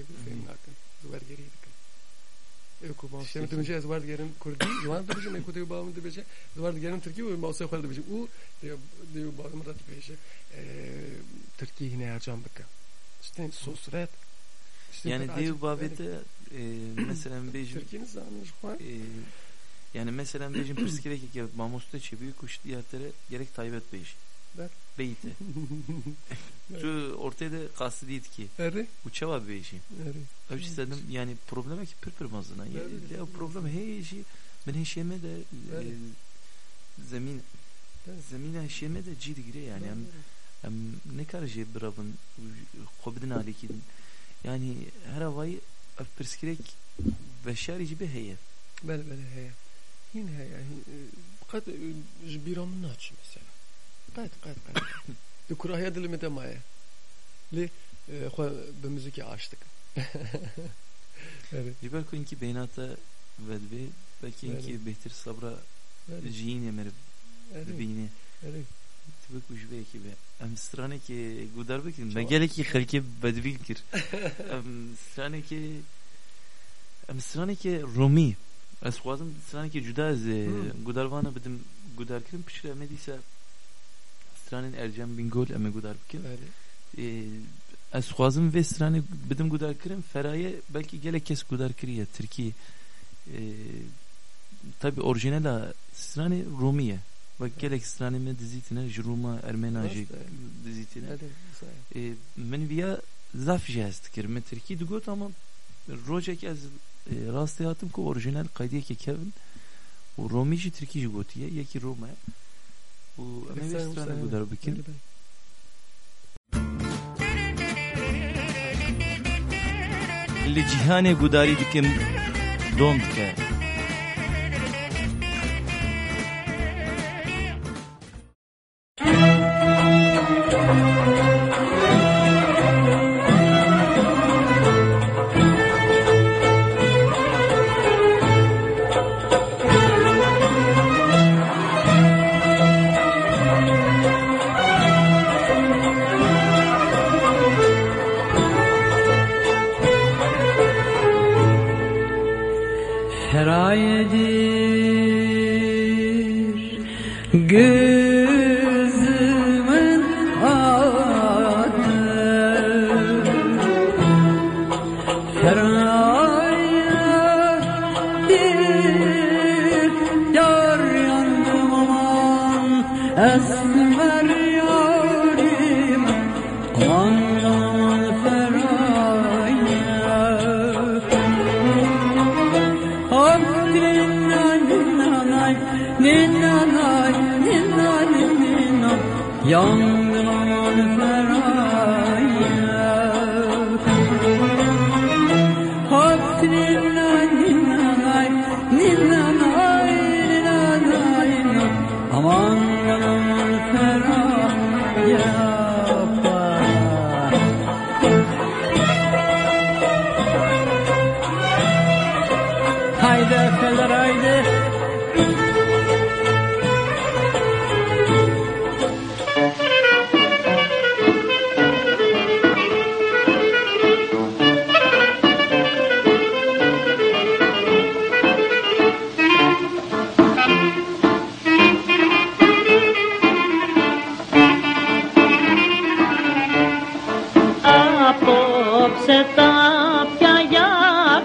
Evlilik զուգարգերի դիք Էկո բամսեմ դունջի ես վարդ գերեմ քուրդի իման դուջի մեկո դեյ բամը դեբեջե զվարդ գերեմ Türkiye ու մասե խալ դեբեջե ու դեյ բամը դա դեբեջե Türkiye yine ercan bıkı. İşte sosret. İşte yani dev babede mesela bejim Türkiye'nin zanmış falan. E, yani mesela bejim pırskirek ya mamosta çebi kuş diyatları gerek Tayyip Bey'in. Där. Beyte. Şu ortaya da kastı değil ki. Erre. Uçava bir şey. işi. Erre. Abi istedim şey yani probleme ki pırpır mazına. Ya, problem hey işi. Ben heşeme de e, zemin zemine heşeme de ciddi gire yani. Hem, hem ne kadar şey bırakın kobdin alikidin. Yani her havayı öpürskirek beşerici bir heye. Bel bel heye. Yine heye. Ee, Kad e, bir anın aç mesela. مثلا قد قد قد الكراهية اللي متى معايا ليه خو بمزيكي عاشتك Evet, Jiber ko inki beynata vedve belki Evet. inki behtir sabra evet, jiyin yemer evet, beyni evet. tibek uj be ki be em strane ki gudar bekin Çok. me gelek ki xelke bedvil kir em strane ki em strane ki Rumi ez xwazim strane ki cuda ez Hmm. gudarvana bidim gudar kirim pişire me dîsa stranên Ercem Bingöl em ê gudar bikin. Ee, ez xwazim vê stranê bidim gudar kirin feraye belki gelek kes gudar kiriye Tirkiye ee, tabi orijinala stranê Rumi ye ve gelek stranê me dizîtine ji Rûma Ermena jî dizîtine ee, min viya zaf jî hest dikir me Tirkî digot ama rojek ez e, rastî hatim ku orijinal qaydiyekê kevin. Û Romî jî Tirkî jî gotiye yekî Roma ye U, a na jednej li cihanê gudarî dikim don dike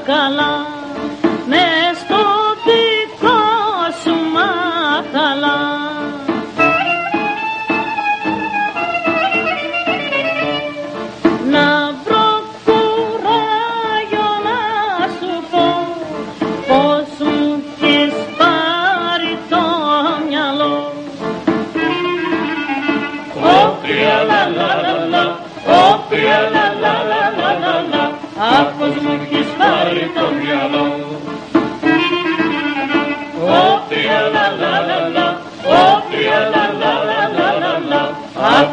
bacalao.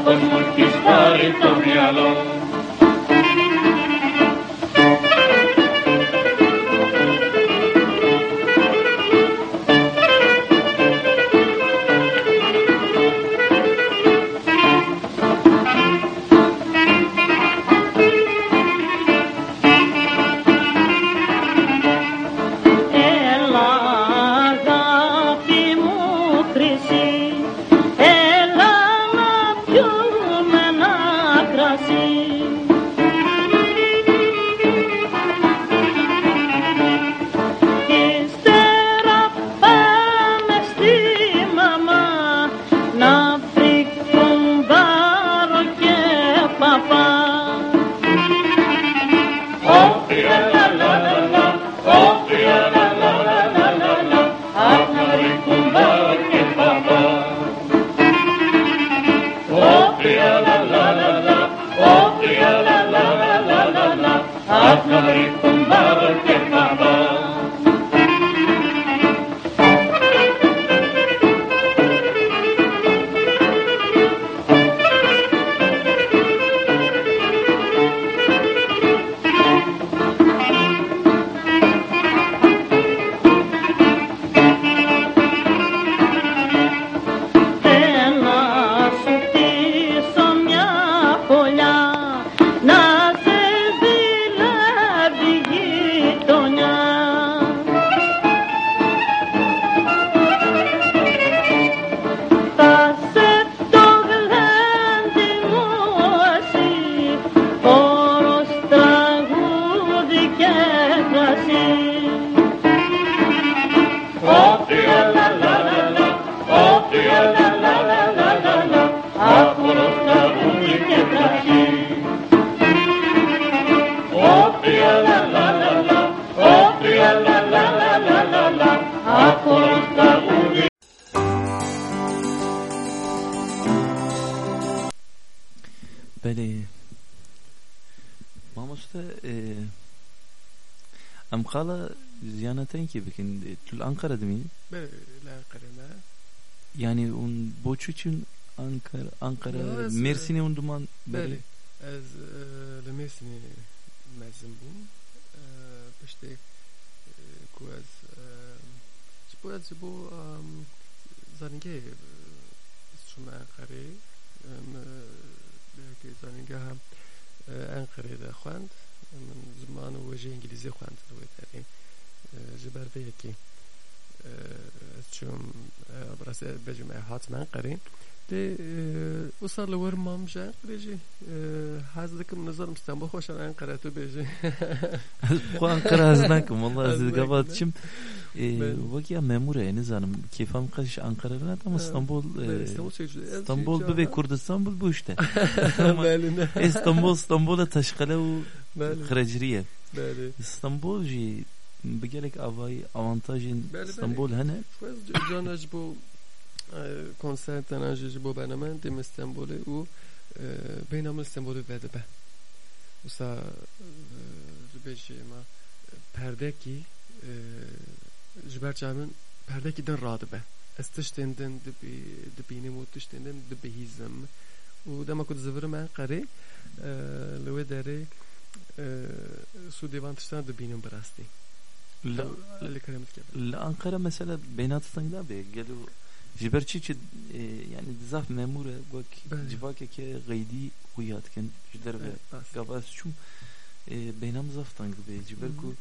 con multis quaritum وصل لور مام جا قريجي حازدك من نظر مستنبو خوش انا قرأتو بيجي Bu Ankara haznakum vallahi siz Haznak, gabatçım. Ben- Vak ya memur ya nizanım. Keyfam kaç Ankara'da ama İstanbul e, İstanbul şey İstanbul ve Kurdistan bu işte. Beline İstanbul İstanbul'a taşkale u Beline خرجريه Beline İstanbul جي بقالك avay avantajın بله. İstanbul hani شوز جانا جبو konser تناجي جبو برنامه دم استنبول و بينام استنبول وده به وسا جبش ما پردeki جبر جامن پردeki den radı be استشتندن دبي دبيني موتشتندن دبي هيزم ودما كنت زفرم عن قري لو داري سو ديوان تشتان دبينم براستي La, اللي كلمت كده la Ankara mesela beynatıstan da be gelu jiberçi çi e, yani dizaf memure bak Bele. civake ke gaydi huyatken jider ve بس gavas çum e, beynam zaftan gibi jiber ku Mhm.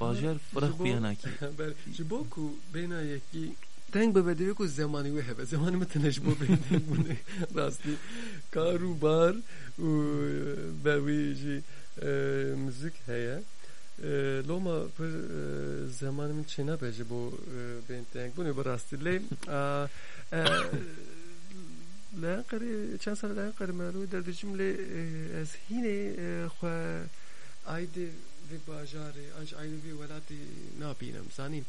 bajar fırah Jibo- kuyanaki بله جبوكو بين يكي تنگ به بدوی کو زمانی و هبه زمانی متنش بو بین بونه راستی کارو بار و بوی جی müzik heye لوما پر زمان من چنا بجه بو بین تنگ بونه براستی لی لان قری چند سال لان قری مرو در دجم لی از هینه خوا aydı ve bajarı anç aydı ve velati ne yapayım zanim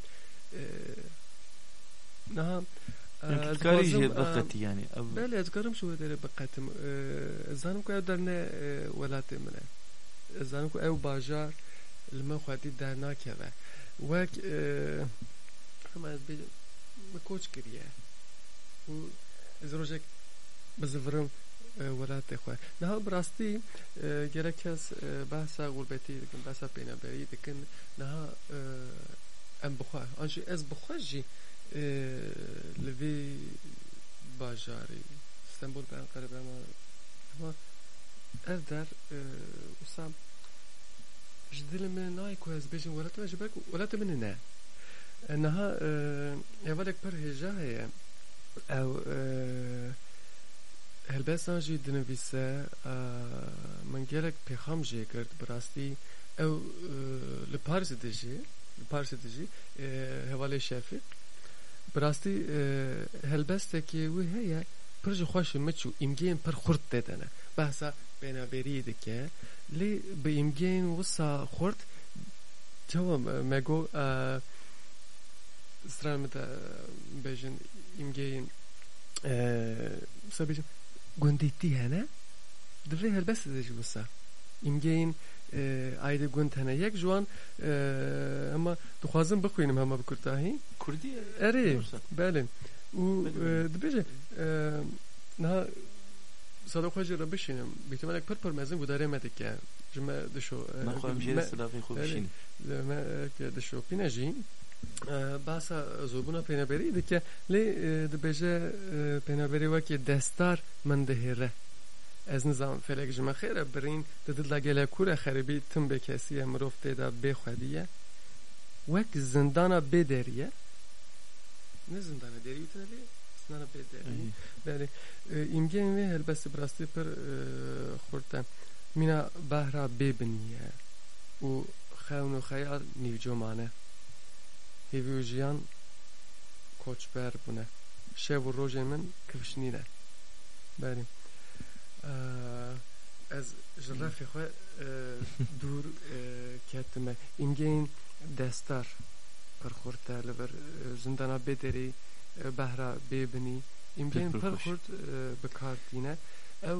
naha yani kari je bakati yani Ab- بله از کارم شو داره بقتم زانم که در نه ولات منه زانم که او باجار li min xwedî dernakeve. Wek e, hem ez bê me koç kiriye. Û ez rojek bizivirim e, welatê xwe. Niha bi rastî e, gerek kes behsa gurbetî dikin behsa pêneberî dikin niha em bixwe. An jî ez bixwe jî li vê bajarê. Istanbul be Ankara ama ev der جدل من ناي كويس بيجن ولا تبي جبك ولا تبي نه انها اولك بر هجا هي او هلبس جي دنويسه من گلك پیغام جي کرد براستی او لپارس دجي لپارس دجي حواله شفیق براستی هلبسته وی هيا پرج خوش مچو امگین پر خورد ددنه بحثا بنابری دکه لی به امگین وسا خورد جوا مگو استران متا بجن امگین سا بجن گندیتی هنه دوی هلبسته دجی وسا امگین ayda gund hene yek juan ama dixwazim bixwînim hema bi Kurtahî Kurdi erê Doğrusu. belê û dibêje niha sada xwe jî re bişînim bîtimalek pir pir mezin gudarê me dike ji me dişo naxwem jê me- silafê xwe Evet. bişînin me dişopîne jî basa zobuna pêneberî dike lê dibêje pêneberî wekî destar min dihêre ez nizam felek ji me xêre birîn di dil de gelek kure xeribî tim bê kesiye mirov tê de bê xwedî ye wek zindana bê derî ye ne zindana derî witine lê zindana bê derî بله ایمگین وی هلبست براستی پر خورده مینا بهرا ببینیه و خون و خیال نیوجومانه هیوی جیان کوچبر بونه شب و روز من کفشنینه بله از جرافی خو دور کتمه ایمگین دستار پر خورده لبر زندانا بدری بهرا ببینی imkan Pek par hoş. xurt bekartîne ew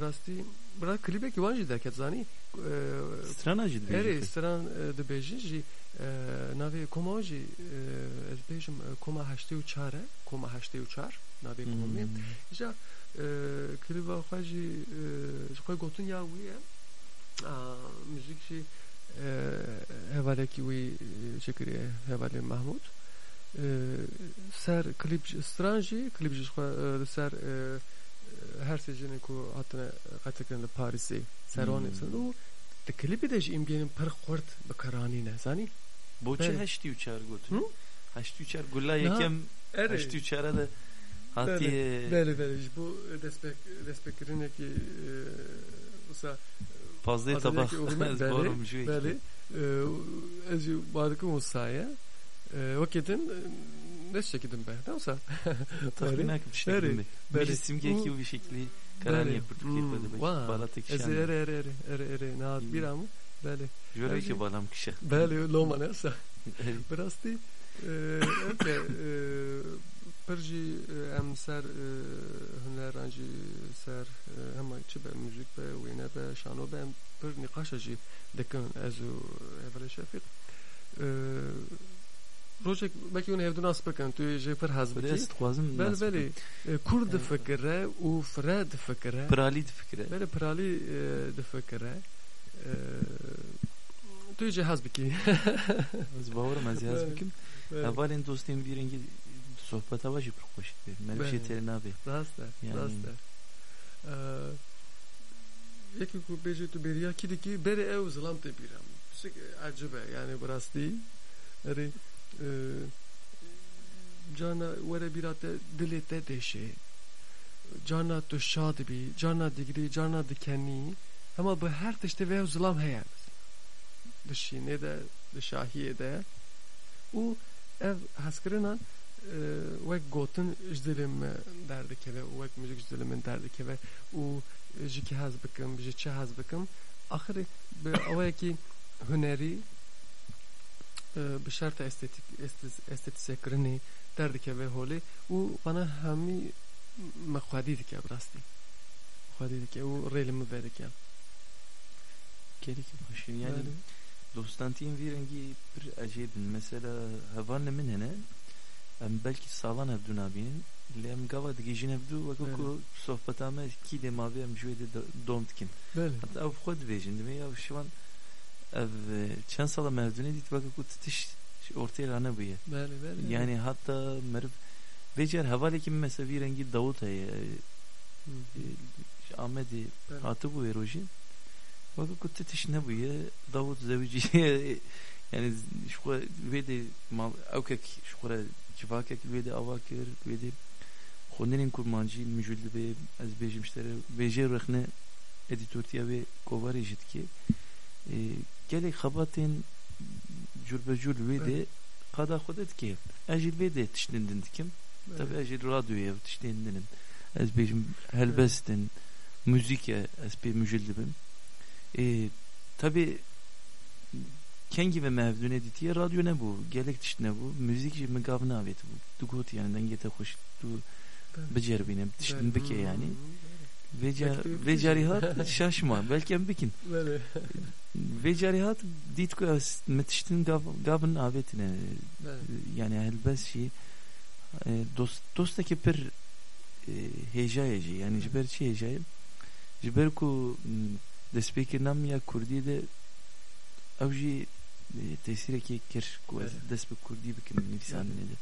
rastî bira klîbekî wan jî derket zanî strana jî erê dibêje stran dibêjin jî navê koma jî ez bêjim koma heştê û çar e koma heştê û çar navê komê ja klîba xwe jî ji xwe gotin ya wî ye müzik jî hevalekî wî çekiriye hevalê Mahmud Ee, ser klip stranji klip ji e, ser e, e, her sejene ku hatne qatekan Paris'e seron hmm. sen o de klipi de ji imgenin per xort bi karani ne zani bu çe heşti uçar gut hmm? heşti uçar gulla yekem heşti uçara da hatiye beli beli bu despek despekirine ki usa fazla tabak beli beli ez ju barkı musaya E, Vakitin ne şekilde be? Ne olsa? Tahmin akıp işte Bəli, gibi. Bir bəli. simge Bu- ki bir şekli karani Bəli. yapırdık Hmm, yetmedi. wow. Bala tek Ez şan. ere ere ere ere ere naat bir amı. Bəli. Jöre Bəli. ki balam kişe. Bəli, loma ne olsa. Evet. براستی اوکی پرجی ام سر هنران جی سر همه چه به موزیک به وینه به شانو به ام پر نقاش جی دکن ازو اول شفیق روزک بکی اون هفدون اس بکن تو جی پر حزب Böyle کی istikvazım بله nasıl? بله کرد فکره و فرد فکره Pralit fikre. بله پرالی دفکره تو جی حزب کی Az bavarım az yaz Bəli, bikim. bəli. Evvelen dostum bir rengi sohbet hava jip hoş etdi. Mer bir şey Bəli. terin abi. راسته یعنی- راسته اه، یکی کو بیجی تو بریا کی دیگه بره او زلام ته بیرم سک عجبه یعنی براستی اری اه، جانا وره بیرات دلی ته دشه جانا تو شاد بی جانا دیگری جانا دکنی اما به هر تشته و او زلام هیا دشینه ده دشاهیه ده او ev haskırına وەک گوتن ji dilê me derdikeve û wek müzik ji dilê min derdikeve û ji kî hez bikim ji çi hez bikim axirê bi awayekî hunerî estetik estetisyekirinê derdikeve holê û bana hemî me xwedî dike bi rastî xwedî dike û rê li min vedike Gelik hoş. Yani Bəli. Dostantiyên vî rengî pir ecêbin. Mesela hevan li min hene em belkî salan hevdû nabînin lê em gava digihîjin hevdû wekû Bəli. ku sohbeta me kî dê mavê em ji wê de dom dikin. Hatta ev xwe dibêjin dimê ev şivan e, me hevdûnê dît wekû ku titiş ortaya rane bûye. Bəli, bəli. Yani hatta meriv vê cer hevalekî min mesela vî rengî Davut e, Hı. e, Amedê Bəli. hatibûye rojî wekû ku titiş nebûye Davut zewiciye yani ji xwe wê de mal ji xwe re civakek li wê de ava kir li wê de xwendinên kurmancî min jî divê ez bêjim ji gelek xebatên cûrbecûr li wê de qada xwe de dike ez jî li wê de tiştên din dikim Tabii ez jî radyoya tiştên dinin ez bêjim helbestin müzike ez pê müjil dibim e, tabii kengi ve mevdune ditiye radyo ne bu? Gelek tiş ne bu? Müzik jî min gav navet bu. Du got yani dengete hoş du bicer binem tiştin bike yani ve carihat şaşma. Belki em bikin. Ve carihat dit ku metiştin avetine. Bəli. yani helbes şey dost dostaki pir heyecayı jî yani ji. Ber çi heyecayı ji ber ku m, destpêkir nam ya Kurdî de jî e, tesîrekê kir ku ez Evet. dest bi Kurdî bikim nivîsanînê de.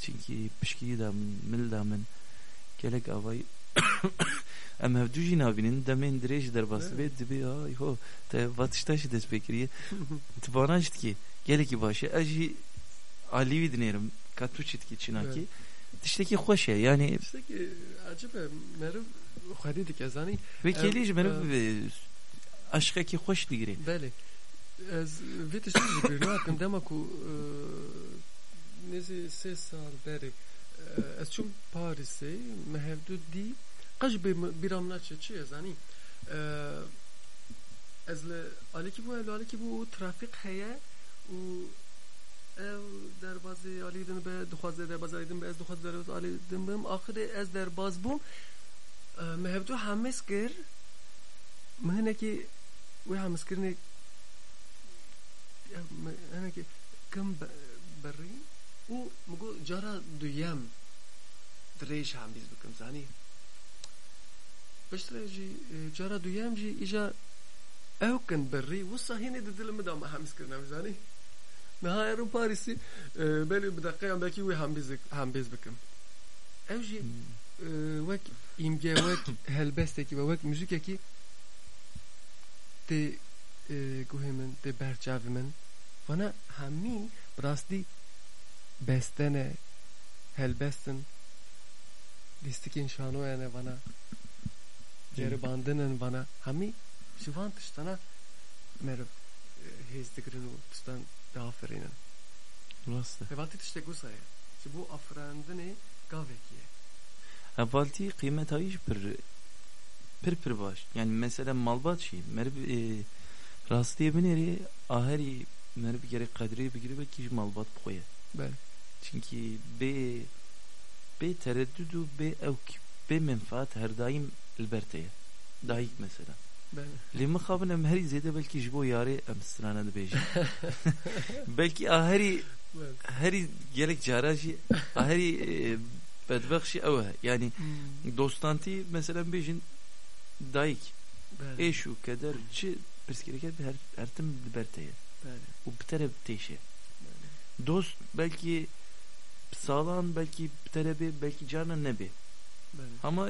Çünkü pişkî da mil da min gelek avayî em hevdû jî navînin demên dirê ji derbas vê dibê ay ho te vatişta jî destpêkiriye tu bana jî dikê gelekî baş e ez jî alî wî dinêrim ka tu çi dikî çinakî tiştekî xweş e yani İşte ki acaba meriv xwedî dike zanî. Vê Ev- kelî ji meriv ev- e, aşkekî xweş digirê Bəli. Ez vê tiştî jî bir nakim dema ku e, nêzî sê sal berê e, ez çûm Parîsê me hevdû dî qej bê bîra min naçe çi ye zanî E, ez li alîkî bû ev li alîkî bû trafîk heye û ev derbazê alî din be dixwaze derbaz alî din be ez dixwaze derbaz alî din bim axirê ez derbaz bûm. E, me hevdû hemes kir me hinekî wê hemezkirinê hinekî kim berî û me got cara duyem dirêj hembîz bikim zanî Piştre jî e, cara duyem jî îja ew kin berî wisa hinê di dilim da me hemezkirin ew zanî Niha erim Parîsî e, belê bi deqeyan belkî wê hembêz hembêz bikim ew jî e, wek helbestekî ve wek müzikekî tê e, guhê min tê berçavê min Bana hemî rastî bestene helbestin listikên şanoyane bana ceribandinin bana hemî ji van tiştana meriv e, hêz dikirin û tiştan diafirînin. Rast e. Hevaltî tiştek wisa ye. Ji bo afirandinê gavekî ye. Evvelti kıymet ayış pır pır pır baş. Yani mesela malbat şey. Merib e, rastlıya bineri aheri merib gerek kadri bir gibi belki malbat koya. Bəli. Çünkü be be tereddüdü be evk be menfaat her daim elberteye. Dayık mesela. Li mıkabın em heri zede belki jibo yari em strana belki aheri Bəli. heri gerek caraji aheri e, bedbakşi ev yani Hmm. dostanti mesela bejin dayık Bəli. eşu keder çi perskereket her ertim liberteye. Bəli. Bu bitere teşe. Dost belki sağlan belki terebi belki canan nebi. Bəli. Ama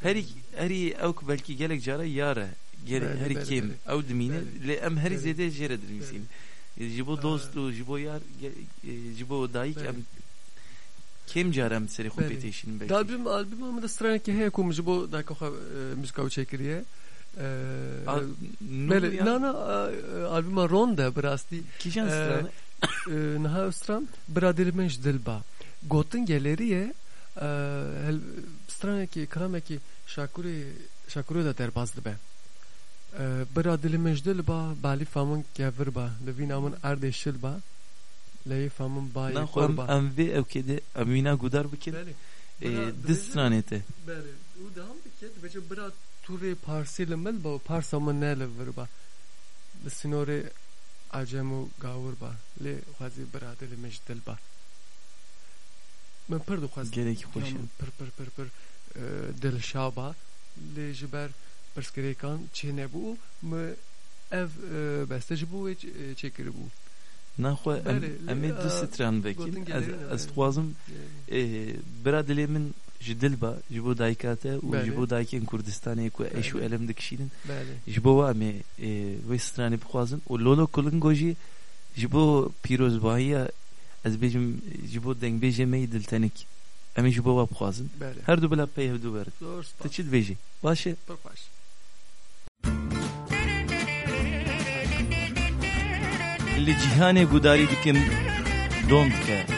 her her evk belki gelek cara yara Bəli, her kim ev dimine le em her zede jeredir misin. Jibo dostu jibo yar jibo Bəli. em kim carem seri Bəli. kupeteşin belki. Dalbim albüm ama da strana ki heye ku ji bo da ka müzika u çekiriye. Al- Bəli. ya- Na na albüma ronda birasti Kijan strana Niha Stram biraderimin ji dilba. Gotin geleriye hel strana ki krameki şakuri şakuri da derbaz dibe. Biraderimin ji dilba bali famun kevir ba. Levi namın erdeşil ba. Levi famun bayi xwem korba. em vê evkede em wîna gudar bikin e, Bira- di stranete. Bəli. U devam diket ve ce bira turi parsi limel ba parsa ne ba. Li sinore acemu gawur ba. Le xwazi biraderi mij dil ba. Min pir dixwaz Gelek xweş pir pir pir pir e, dilşa ba. Le ji ber pirsgirêkan çê nebû me ev e, beste ji bo wê ç- e, çêkiribû. Naxwe em ê lê, du stran gotin ez dixwazim bira dilê min ji dil ba ji bo dayikate û ji bo dayikên Kurdistanê ku eş û elem dikişînin ji bo wa em ê e, wê stranê bixwazim û lolo kulingo jî ji bo pîrozbahiya ez bêjim ji bo dengbêjê me yê diltenik em ê ji bo wa bixwazim Bəli. her du bila pey hev du berin Zor tu çi dibêjî baş e li cîhanê gudarî dikim don dike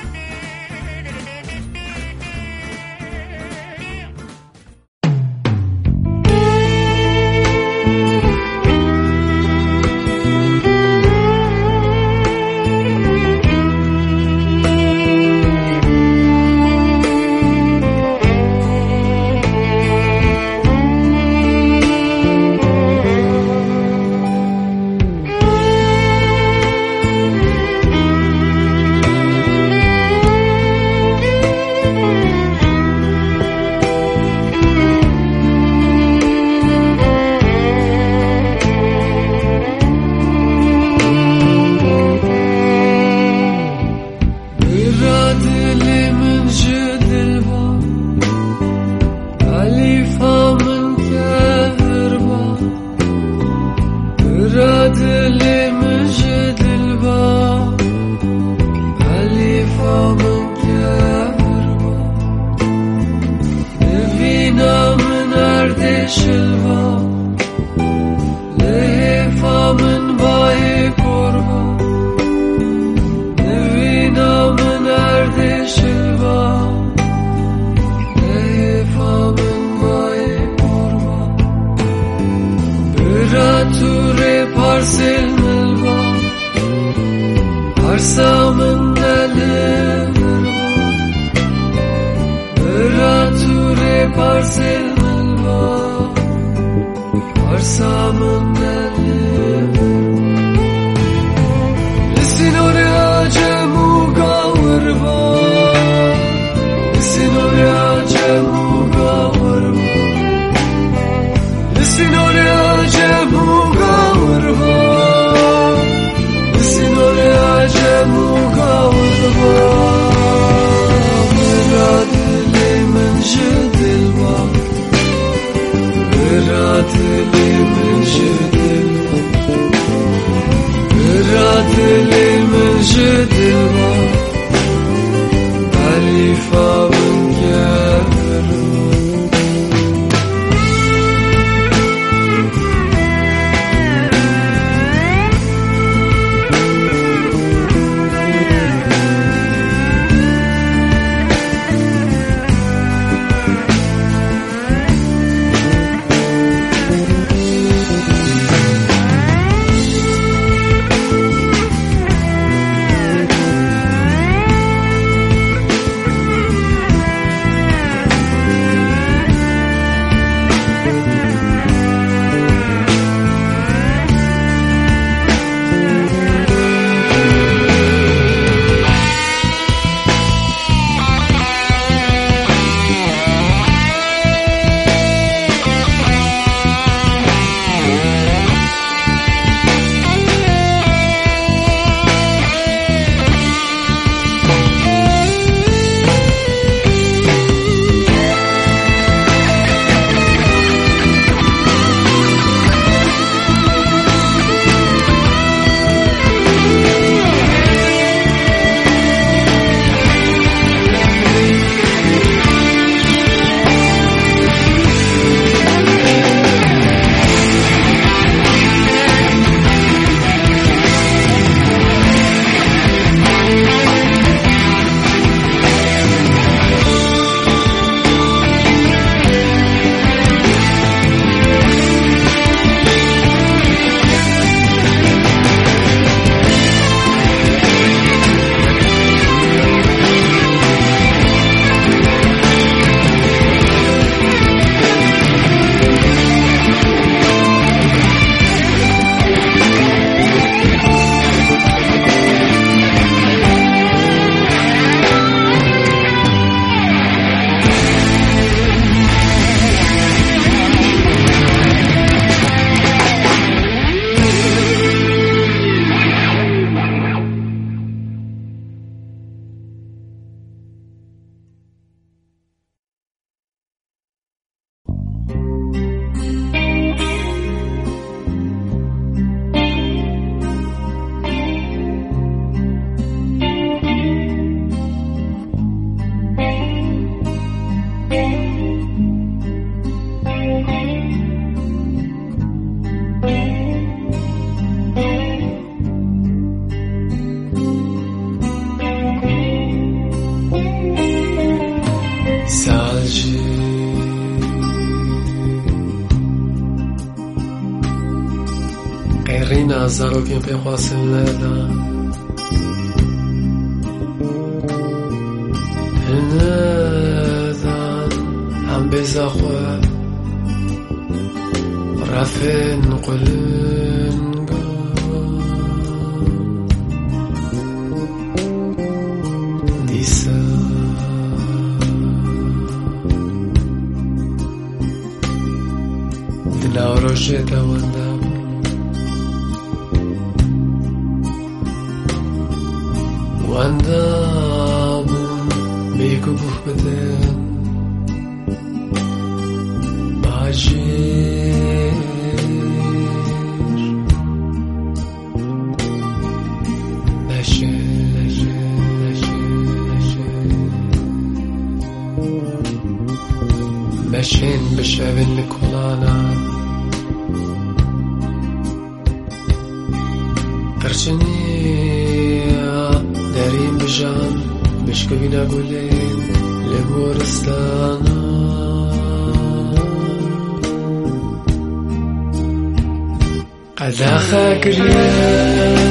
قداخك اليوم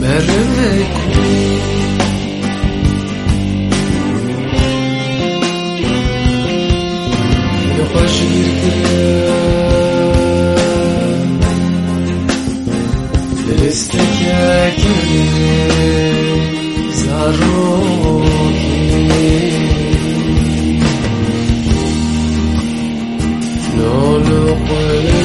مرمك يخش يركب لستك يا كريم No lo.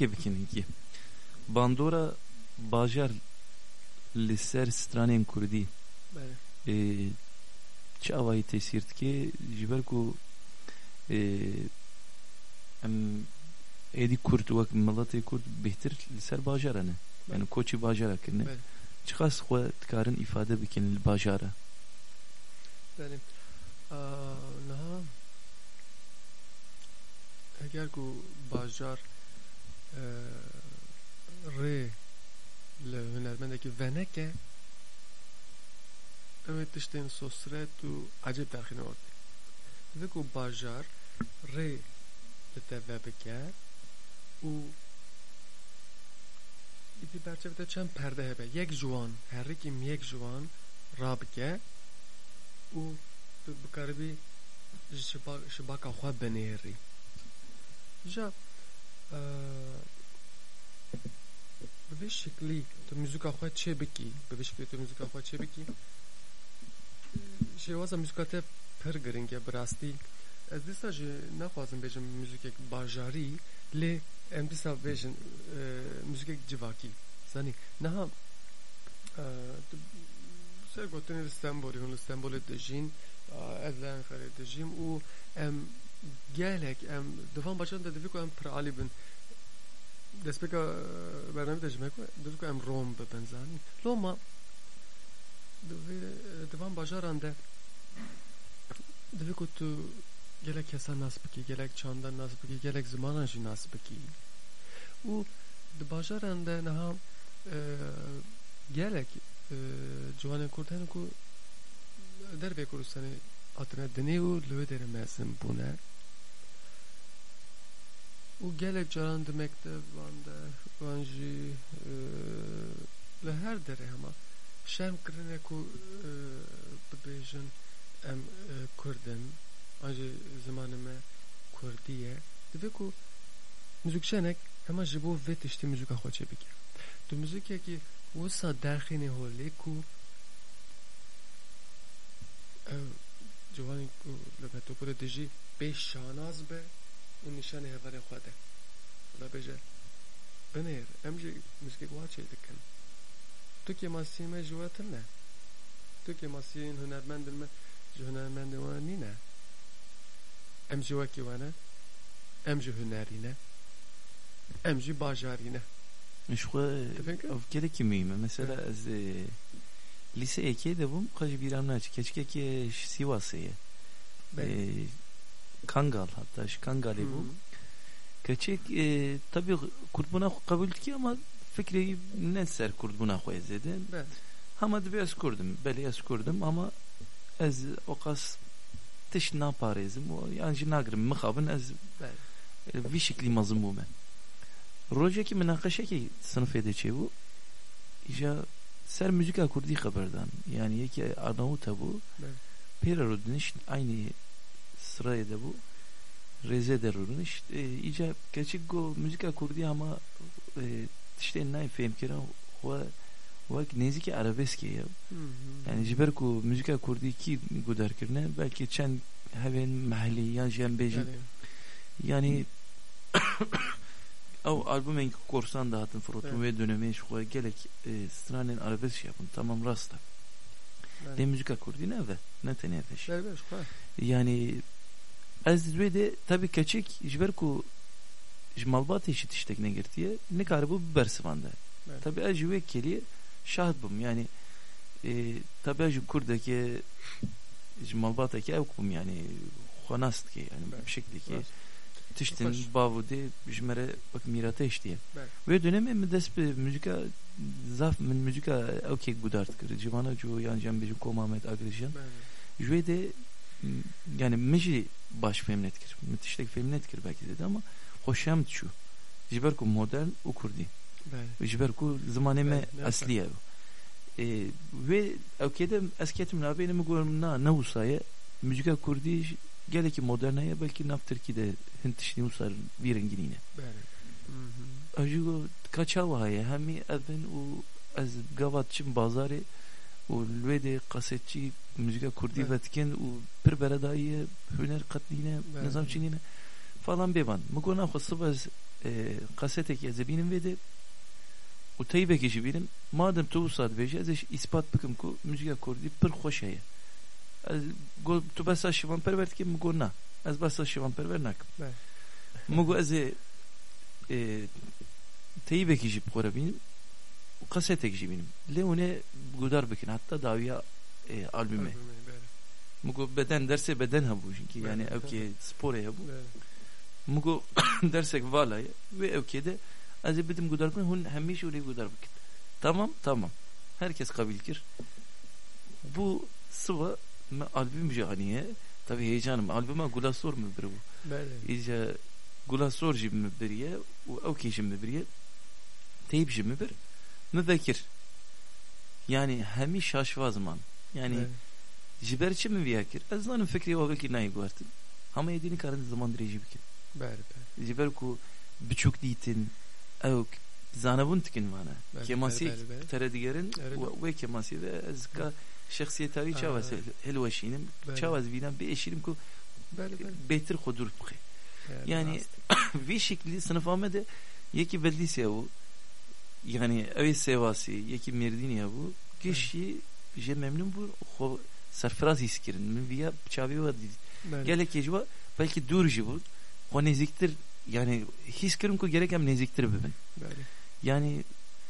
anche vkiniki. Bandora bajar li ser stranên Kurdî. E, çi avayî tesîr dike ji ber ku e, em êdî Kurd wek miletê Kurd bêhtir li ser bajara ne. Yani koçi bajara kirine. Çi qas xwe dikarin îfade bikin li bajara. Belê. Niha heger ku bajar ee, R le hünermendeki veneke evet işte in sosre tu acip derhine orti. Ve ku bajar R le tevbeke u İdi berçevde çem perde hebe. Yek juan, herrikim yek juan rabke u bu karibi şibaka xwa beneri. Ja, bi vê şeklî tu muzîka xwe çê bikî bi vê şeklî tu muzîka xwe çê bikî şêwaza muzîka te pir giring e bi rastî ez dîsa jî naxwazim bêjim muzîkek bajarî lê em dîsa bêjin muzîkek civakî zanî niha tu ser gotinê li Stenbolê hûn li Li û gelek em divan başan da divê ku em piralî bin destpêka bernamê de ji me ku divê ku em rom bibin zanî loma divan bajaran de divê ku tu gelek kesan nas bikî gelek çandan nas bikî gelek zimanan jî nas bikî û di bajaran de niha gelek ciwanên Kurd hene ku hatına dene u lüve dere mezim bune u gelek caran demekte vanda vanji e, le her dere ama. Şem kirine ku e, bibêjin em e, kurdin anjê zimanê me kurdiye. Divê ku müzikşenek hema ji bo vê tiştî müzika xwe çêbike tu müzikekî wisa derxînê holê ku ew ciwanê ku li metropolê dijî bê şanaz be. û u nişane hevare xwede da beje binêr em jî mizgek wan çê dikin tukê masiyê me ji we tune tukê masiyên hunermendin me ji hunermendê wan nîne em ji wekî wan e em ji hunerîne em ji bajarîne ji xwe gerekî mîme mesela ez liseyekê dibûm xwe ji bîra min naçi keçikekê ji sîwasê ye Kangal hatta şu Kangal'ı bu Kaçık e, tabi kurtbuna kabul ki ama fikri ne ser kurtbuna koyazedin Ben. Ama da biraz kurdum beli az kurdum ama az o kas tiş ne parezim yani nagrim mıkabın az Ben. bir şekli mazım bu ben. Rojeki münakaşa ki sınıf edeceği bu. İşte ser müzika kurdi haberden. Yani yeki Arnavut bu. Ben. Pera roduniş aynı sıraya da bu. Reze de roduniş. E, iyice gerçek go müzika kurdi ama e, işte ne fehim kira ve ve neziki arabesk ya. Yani jiber ku müzika kurdi ki gudar kirne belki çen heven mahalli ya jembejin yani او albümün korsan dağıtın frotum ve dönemi şu gelek e, stranen arabesk yapın tamam rasta de müzika kurdi ne ve ne tenefeş Berber şuha. yani ve de tabi kaçık jiber ku jmalbat eşit işte ne girdiye ne kadar bu bersivanda Evet. tabi az ve keli şahit bum yani e, tabi az kurdaki jmalbataki ev kum yani xonast ki yani Evet. şekilde ki Evet. tiştin Hoş. bavudi jmere bak mirata iştiye Evet. ve dönemi mi des bir müzika zaf min müzika okey gudart kır civana jo yan bir komamet agrejan Ben. Jüve de yani meji baş femnet kir. Müthişlik femnet kir belki dedi ama hoşam şu. Jiber ku modern u kurdi. Jiber ku zamaneme asliye. Ve okeyde esketim na benim görüm na ne usaya müzika kurdi gele ki modernaya belki naftır ki de hintişni usar bir rengine. Ajugo kaçava ya hemi evin u az gavatçım bazarı u lvede kasetçi müzika kurdi vetken u pir beredayı hüner katline nizam çinine falan beban. Mugona xısı baz kasetek yazabinin ve de u teybe kişi benim madem tu sad veje iş ispat bıkım ku müzika kurdi pir hoş heye. Az go tu basa şivan pervert ki mugona az basa şivan perver nak. Ben. Mugo az e, teybe kişi bkhora benim kasetek kişi benim. Leone gudar bikin hatta daviya e, Ben. Mugo beden derse beden ha bu çünkü yani Evet, evke spor ya bu. Mugo dersek vala ya ve evke de az bedim gudar kun hun hemiş öyle gudar bikin. Tamam tamam. Herkes kabil kir. Bu sıva me albüm caniye tabi heyecanım albüme gulasor mu bir bu. Ben. İyice gulasor gibi mi bir ye o evke gibi mi bir ye teyip gibi mi bir müvekir. Yani hemi şaşvazman. Yani Ben. jiberçi mi viyakir? Azlanın fikri o belki nayi guartin. Ama yediğini karın zaman direji bikin. Ben. Ben. Jiber ku biçuk ditin ev zanabun tikin. Bel- Kemasi tere digerin Evet. ve- kemasi ve azka şahsiyetari Aa, çavaz evet. helveşinim Bel- çavaz binam bir eşirim ku betir kudur bukhi. Yani bir şekli sınıf Ahmet'e yeki beldiyse bu yani ev sevası yeki merdin ya bu kişi je memnun bu xo serfraz hiskirin min viya çavi var Ben. gelek yecva belki dur ji bu o neziktir yani hiskirin ku gerek hem neziktir bibin Ben. yani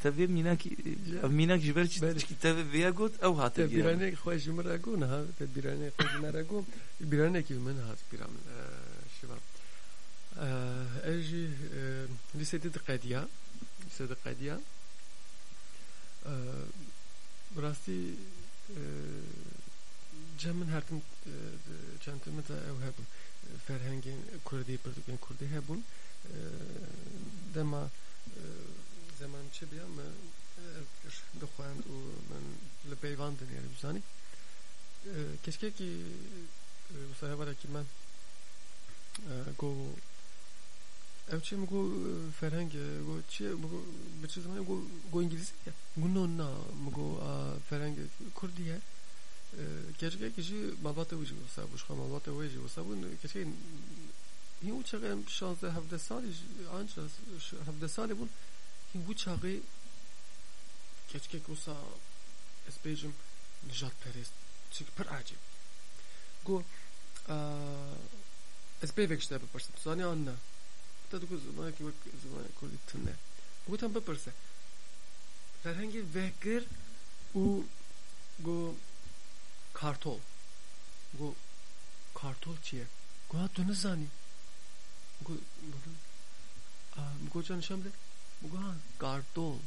tabi minak Ya. minak jiber Bel- tabi viya got ev hatır girer تدبیرانه خوش مرا نه تدبیرانه خوش مرا گم بیرانه کی من هات بیرام شباب اجي لسه دي قديا لسه دي قديا براستي Cem'in her tim e, çantamı da ev hebun. Ferhengin Kurdi Pırtıkın Kurdi hebun. E, Dema e, zaman çi biya me ev dixwayam û min li peyvan dinêre bizanî. Keşkekî wisa hevalekî me got ev çi go ferheng go çi bi çi zamanê go go İngilîzî ye. Gunno na go ferheng ye. Keşkekî jî malbatê wî jî wisa bû xwe malbatê wê jî wisa bûn keşke çaxê em şanzdeh hevdeh salî anca hevdeh salê bûn hin wî çaxê keçkek wisa ez bêjim nijat perest çik pir acîb got ez pêvek ji te bipirsim tu zanî an ne te diku zimanekî wek zimanê Kurdî tin ne gotan bipirse ferhengê vekir û got kartol. Got kartol çi ye got tu nizanî got got nişan bide got kartol.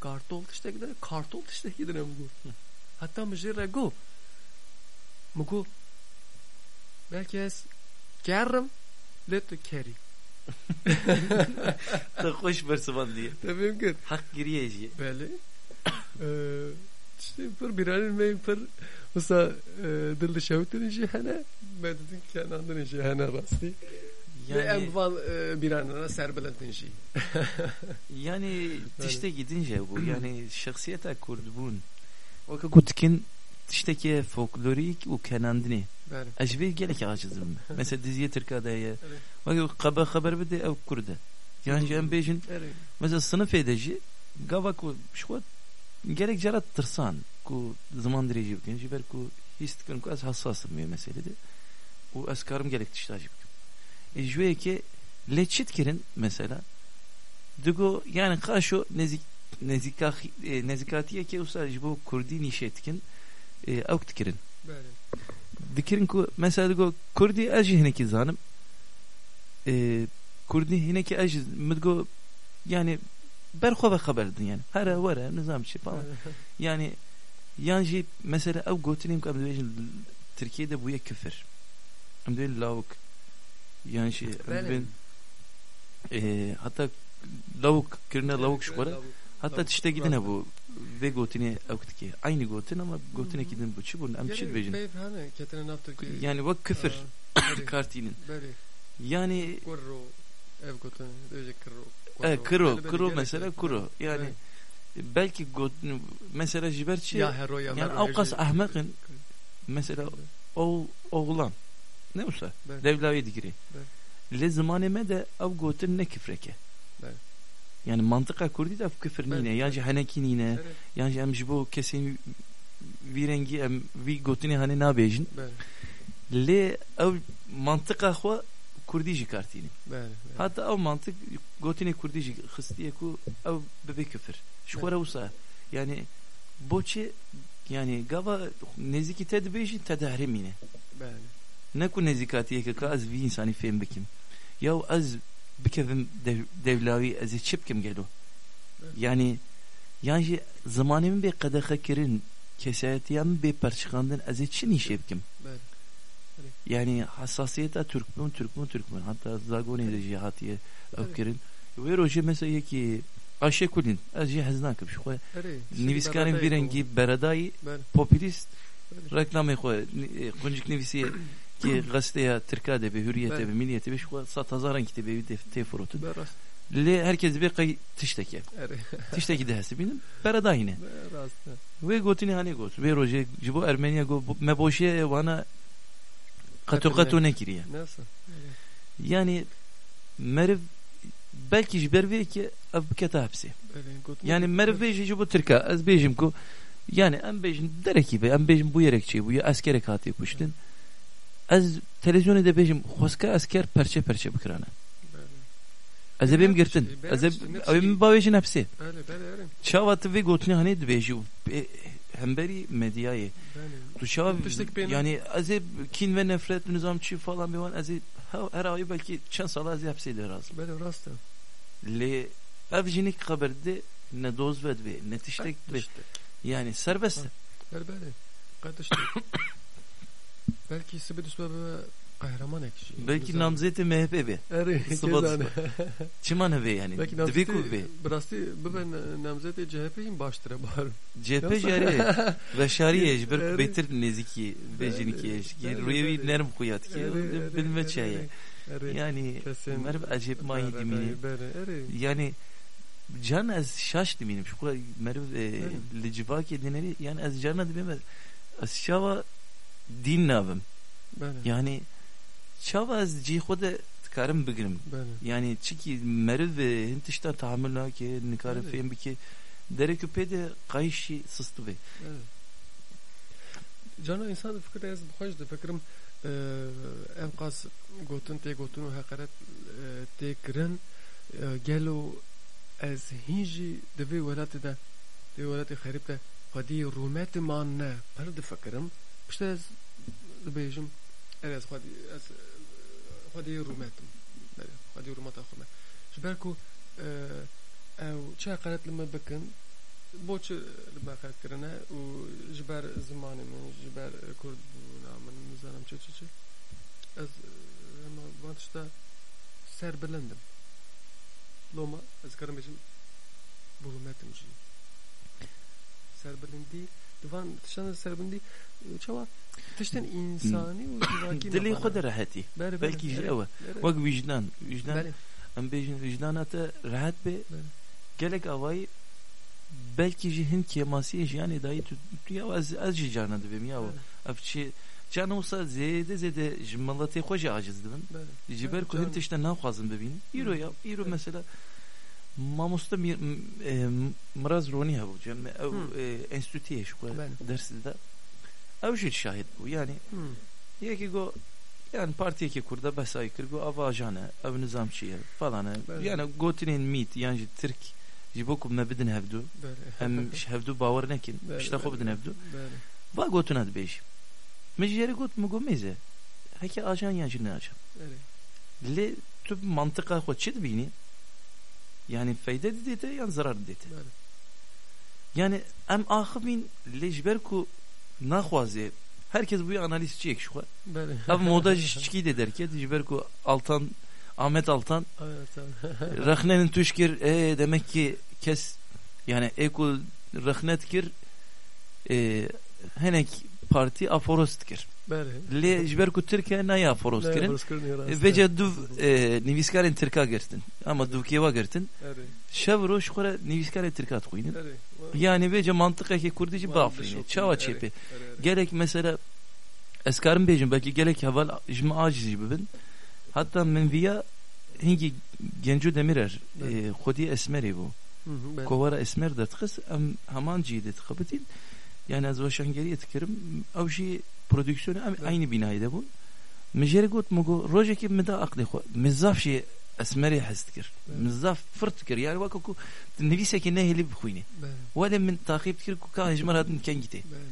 Kartol tiştekî de kartol tiştekî dine got hatta min jê re got min got belkî ez kerim lê tu kerî Te hoş bersivan diye. Tebim kir. Hak giriye jî. Belê. Tiştê pir bîranên me pir wisa dil dişewtin jî hene me didin kenandin jî hene rastî. Ve em Yani, van bîranena serbilindin jî. yani tişte gidince bu yani şahsiyeta kurdbun. O ka gutkin tişteki folklorik u kenandini. Ejvi gelek acizim. Mesela diziye Türkiye'de Bak kaba haber bide ev kurda. Yani em bejin Erê. mesela sınıf edici gava ku şu gerek carat tırsan ku zaman derece bikin jiber ku hist kun ku az hassasım bir meselede. O askarım gerek tiştacı bikin. E jüye ki leçit kirin mesela Dugo yani kaşo nezik nezikah e, nezikatiye ki usa jibo kurdi nişetkin e, avkt kirin. Dikirin ku mesela digo kurdi ajı hineki zanım e, kurdi hineki ajı midgo yani berxwe xeberdin yani. Hera were nizam çi falan. Yani yan jî mesela ew gotinên ku em dibêjin Tirkiyeyê bûye küfür em dibêjin lavuk yan jî em Belê. dibêjin e, hatta lavuk kirine lavuk xwe re hatta tişte gidine bu vê gotinê ew dike aynı gotin ama gotinekî din bu çi bûn em çi dibêjin Peyv hene ketine naftekî. yani wek küfür Belê. yani gotin. E, kuro gerek mesela kuro yani belki gotin mesela jiberçi Ya hero ya yani avkas ahmakın mesela o oğlan. Ne olsa? Devlavi digri le zamanime de av gotin ne küfreke Belê. yani mantıka kurdi de av küfür Belê. nine yani haneki nine Erê. yani em jibo kesin vi rengi em vi gotini hani na bejin Belê. le av mantıka xwa kurdi ji kartini Belê. belê. hatta av mantık gotini kurdi ji xistiye ku av bebe küfür şu Evet. xwara usa yani boçi yani gava neziki te bejin te dehrimine Belê. نكون نزيكاتي هيك كاز في انساني فين بكم يو از bikevim dev, devlavi ez çipkim gelo. Yani yani zamanemin bir kadaka kirin kesayetiyem bir parçıkandın ez çin işebkim. Yani hassasiyete Türkmen Türkmen Türkmen hatta zagoni de cihatiye öpkirin. Ve roje mesela ki Ayşe Kulin ez cihazdan şu koy. Niviskanın bir rengi beradayı popülist reklamı koy. E, Kuncuk nevisi ki gazeteye Türkiye'de bir hürriyete Evet. bir milliyete bir şu sat hazaran kitabı bir tefrotun Beras. le herkes bir kay tişteki tişteki de hesi benim berada yine ve gotini hani got ve roje jibo Ermeniya go bu- me boşe vana katu ne? kiriye Nasıl? yani meriv belki jiber ve ki ev biketa hepsi yani meriv ve jibo Türkiye az bejim ku yani em bejim dereki be em bejim bu yerekçi bu ya askere katı puştin az televizyonda da bejim xoska asker perçe perçe bikirana az ebim girtin az ebim bavejin hepsi Belê. Belê. Erê. çavat ve gotni hani dbeji hemberi medyayı Belê. tu çav Tuştek benim- yani az eb kin ve nefret nizamçı falan bir van az eb- ha- her ay belki çen sala az hepsi de razı Belê. Rast. le ev jinik ne ved ve ne tiştek ve yani serbest Belê. Belê. Belki sebep sebebe kahraman ekşi. Belki namzeti MHP be. Eri, Sıvat kezane. Çiman be yani. Belki namzeti, brasti, bu ben namzeti CHP'yin baştıra bağırım. CHP jari. Ve şariye Eri. betir neziki bejini ki eşki eri. nerm kuyat ki? Bilme çaye. Yani acayip mayi Eri, dimini. Yani can az şaş diminim şu kadar merv e, licibak edineri yani az cana dimime az şava din navım. Bene, Yani şava az ci xoda karım bigirim. bene. Yani çiki merv ve hintişta tahammül ki nikarı Evet. fem ki derek pede kayışı sıstı be. Cana insan fikir ez bixweş difikirim e, ev qas gotin tê gotin û heqeret e, tê kirin gelo ez hîn jî di vê welatê de di vê welatê xerîb de xwedî rûmetê man ne pir difikirim piştî ez dibêjim er ez xwedî ez e, xwedî rûmetim Bele, xwedî rûmeta xwe me ji ber ku e, ew çi heqeret li me bikin بۆ چ بەقەتکردە و ji ber zimanê min ji ber kurd bûna min nizanim çi çi çi ez ema van tişta ser bilindim loma ez karim bêjim bûrûmetim jî serbilindî divan tiştan serbilindî Belki ji bere, ew e. bere. Wek vicdan. Vicdan Bere, em bêjin vicdana te rahat be. bere. Gelek avayî belki ji hin kemasiyê ji yanê dayî tu tu ya ez jî cana dibim ya ev çi cana wisa zêde zêde ji miletê xwe jî aciz dibim. bere. Ji ber ku hin Can- tişte naxwazim bibînim. Îro ya îro mesela mamoste mir m- e, miraz ronî hebû cem e, xwe Bene. dersê de ew jî şahid bû yani Hmm. Yekî got yani partiyekî Kurda besayî kir got ava ajan e ev nizam çi ye falan e yani gotinên mît yan ji Tirk ji bo ku me bidin hevdû em ji hevdû bawer nekin pişta xwe bidin hevdû va gotina dibêjî min ji yerê got min got mêze heke ajan yan jî ne ajan? Lê tu mantıqa xwe çi dibînî yani feyde didête yan zarar didête Bere. yani em axivîn lê ji ber ku naxwaze herkes bu analiz çiyek şu Bere. Ev moda çikî de derket ji ber ku Altan Ahmet Altan Evet, tamam. rexnenin tuşkir e demek ki kes yani ekul rexnet kir e, henek parti aforost kir. Bere. Le ji ber ku Türkiye naya aforost kirin. yarası. Vece duv e, niviskarên Tirka girtin. Ama duvkeva girtin. Bere. Şevro şu xwe niviskarê Tirka dixwînin. Yani vece mantıqekê Kurdî jî bişop, Çawa çêpê. Gerek mesela ez karim bêjim belki gelek heval ji min aciz jî bibin. Hatta min viya hingî Genco Demirer e, Xwedî Esmerê bû. Kovara Esmer dertxis em heman cî de dixebitin. Yani ez weşangeriye dikirim ew jî prodüksiyonu aynı. Min jê re got min got rojekê min da aqlê xwe mizaf hez dikir. Evet. Mizaf fir dikir. Yani wek ku nivîsekê nehêlî bixwînî. Bere. Welê min taqîb dikir ku ka hejmar hatin ken gîtê. Bere.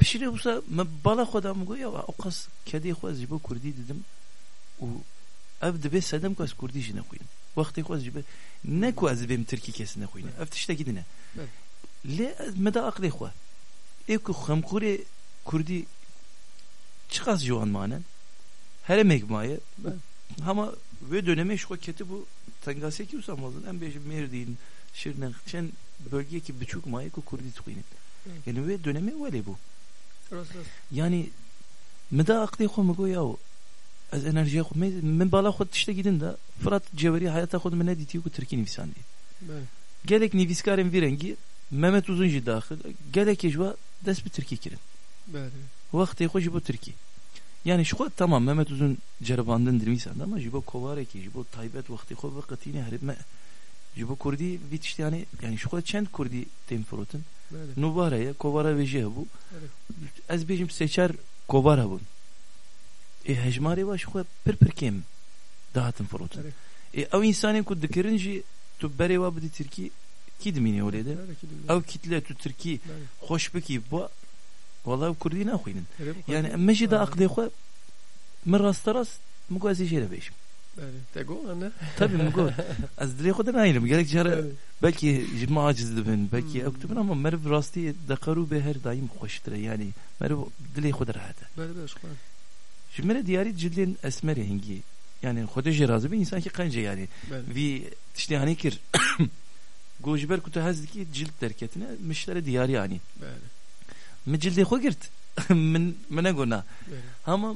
Pişirê wisa me bala xwe da min got ya o qas kedê xwe ji bo Kurdî didim û ev dibe sedem ku ez Kurdî jî nexwînim. Wextê xwe ji be ne ku ez bêm Tirkî kes nexwînim. Ev tiştekî din e. Evet. Lê ez Eko hemkure kurdi çıkaz yuan manen. Her megmaye. Ama ve döneme şu keti bu tengase ki usamazın. En beş merdiğin şirden çen bölge ki birçok maye ku kurdi tukinin. Yani ve döneme öyle bu. Yani meda akli kumu goyavu az enerji yok. Men bala kod işte gidin da Fırat Cevheri hayata kod men editiyor ki Türkiye nivisan diye. Gerek niviskarın bir rengi Mehmet Uzuncu dahil. Gerek ecva kirin. Bere. Vakti xo jibo Türkiye. Yani şu tamam Mehmet Uzun cerabandın dirmisan ama jibo kovare ki jibo taybet vakti xo vakatine herime jibo Kurdi bit işte yani yani şu çend Kurdi temfurutun. Bere. Nubaraya kovara veje bu. Evet. Ez bejim seçer kovara bun. E hejmari baş xwe pir pir kêm dahatin firotin. E ew insanên ku dikirin jî tu berê wa bidî Tirkî Kidmini orada. Ev kitletu Türkiye. Hoş beki bu. Vallahi Kurdina kuyunun. Yani emmeşi de aklı yok. Miras taras mugazi şeyle beşim. Tego anne. Tabii mugo. Az dile kudan ayrım. Gerek cara belki jma acizdi ben. Belki ektübün ama merv rastı dakaru be her daim hoştire. Yani merv dile kudan rahatı. Böyle böyle şuan. Şimdi merv diyari cilin esmer hengi. Yani kudu jirazi bir insan ki kanca yani. Vi tiştihani kir. Gojber kutu hazdiki cilt derketine mişlere diyari yani. بله Mi cilde xo girt. Min mene gona. بله Ama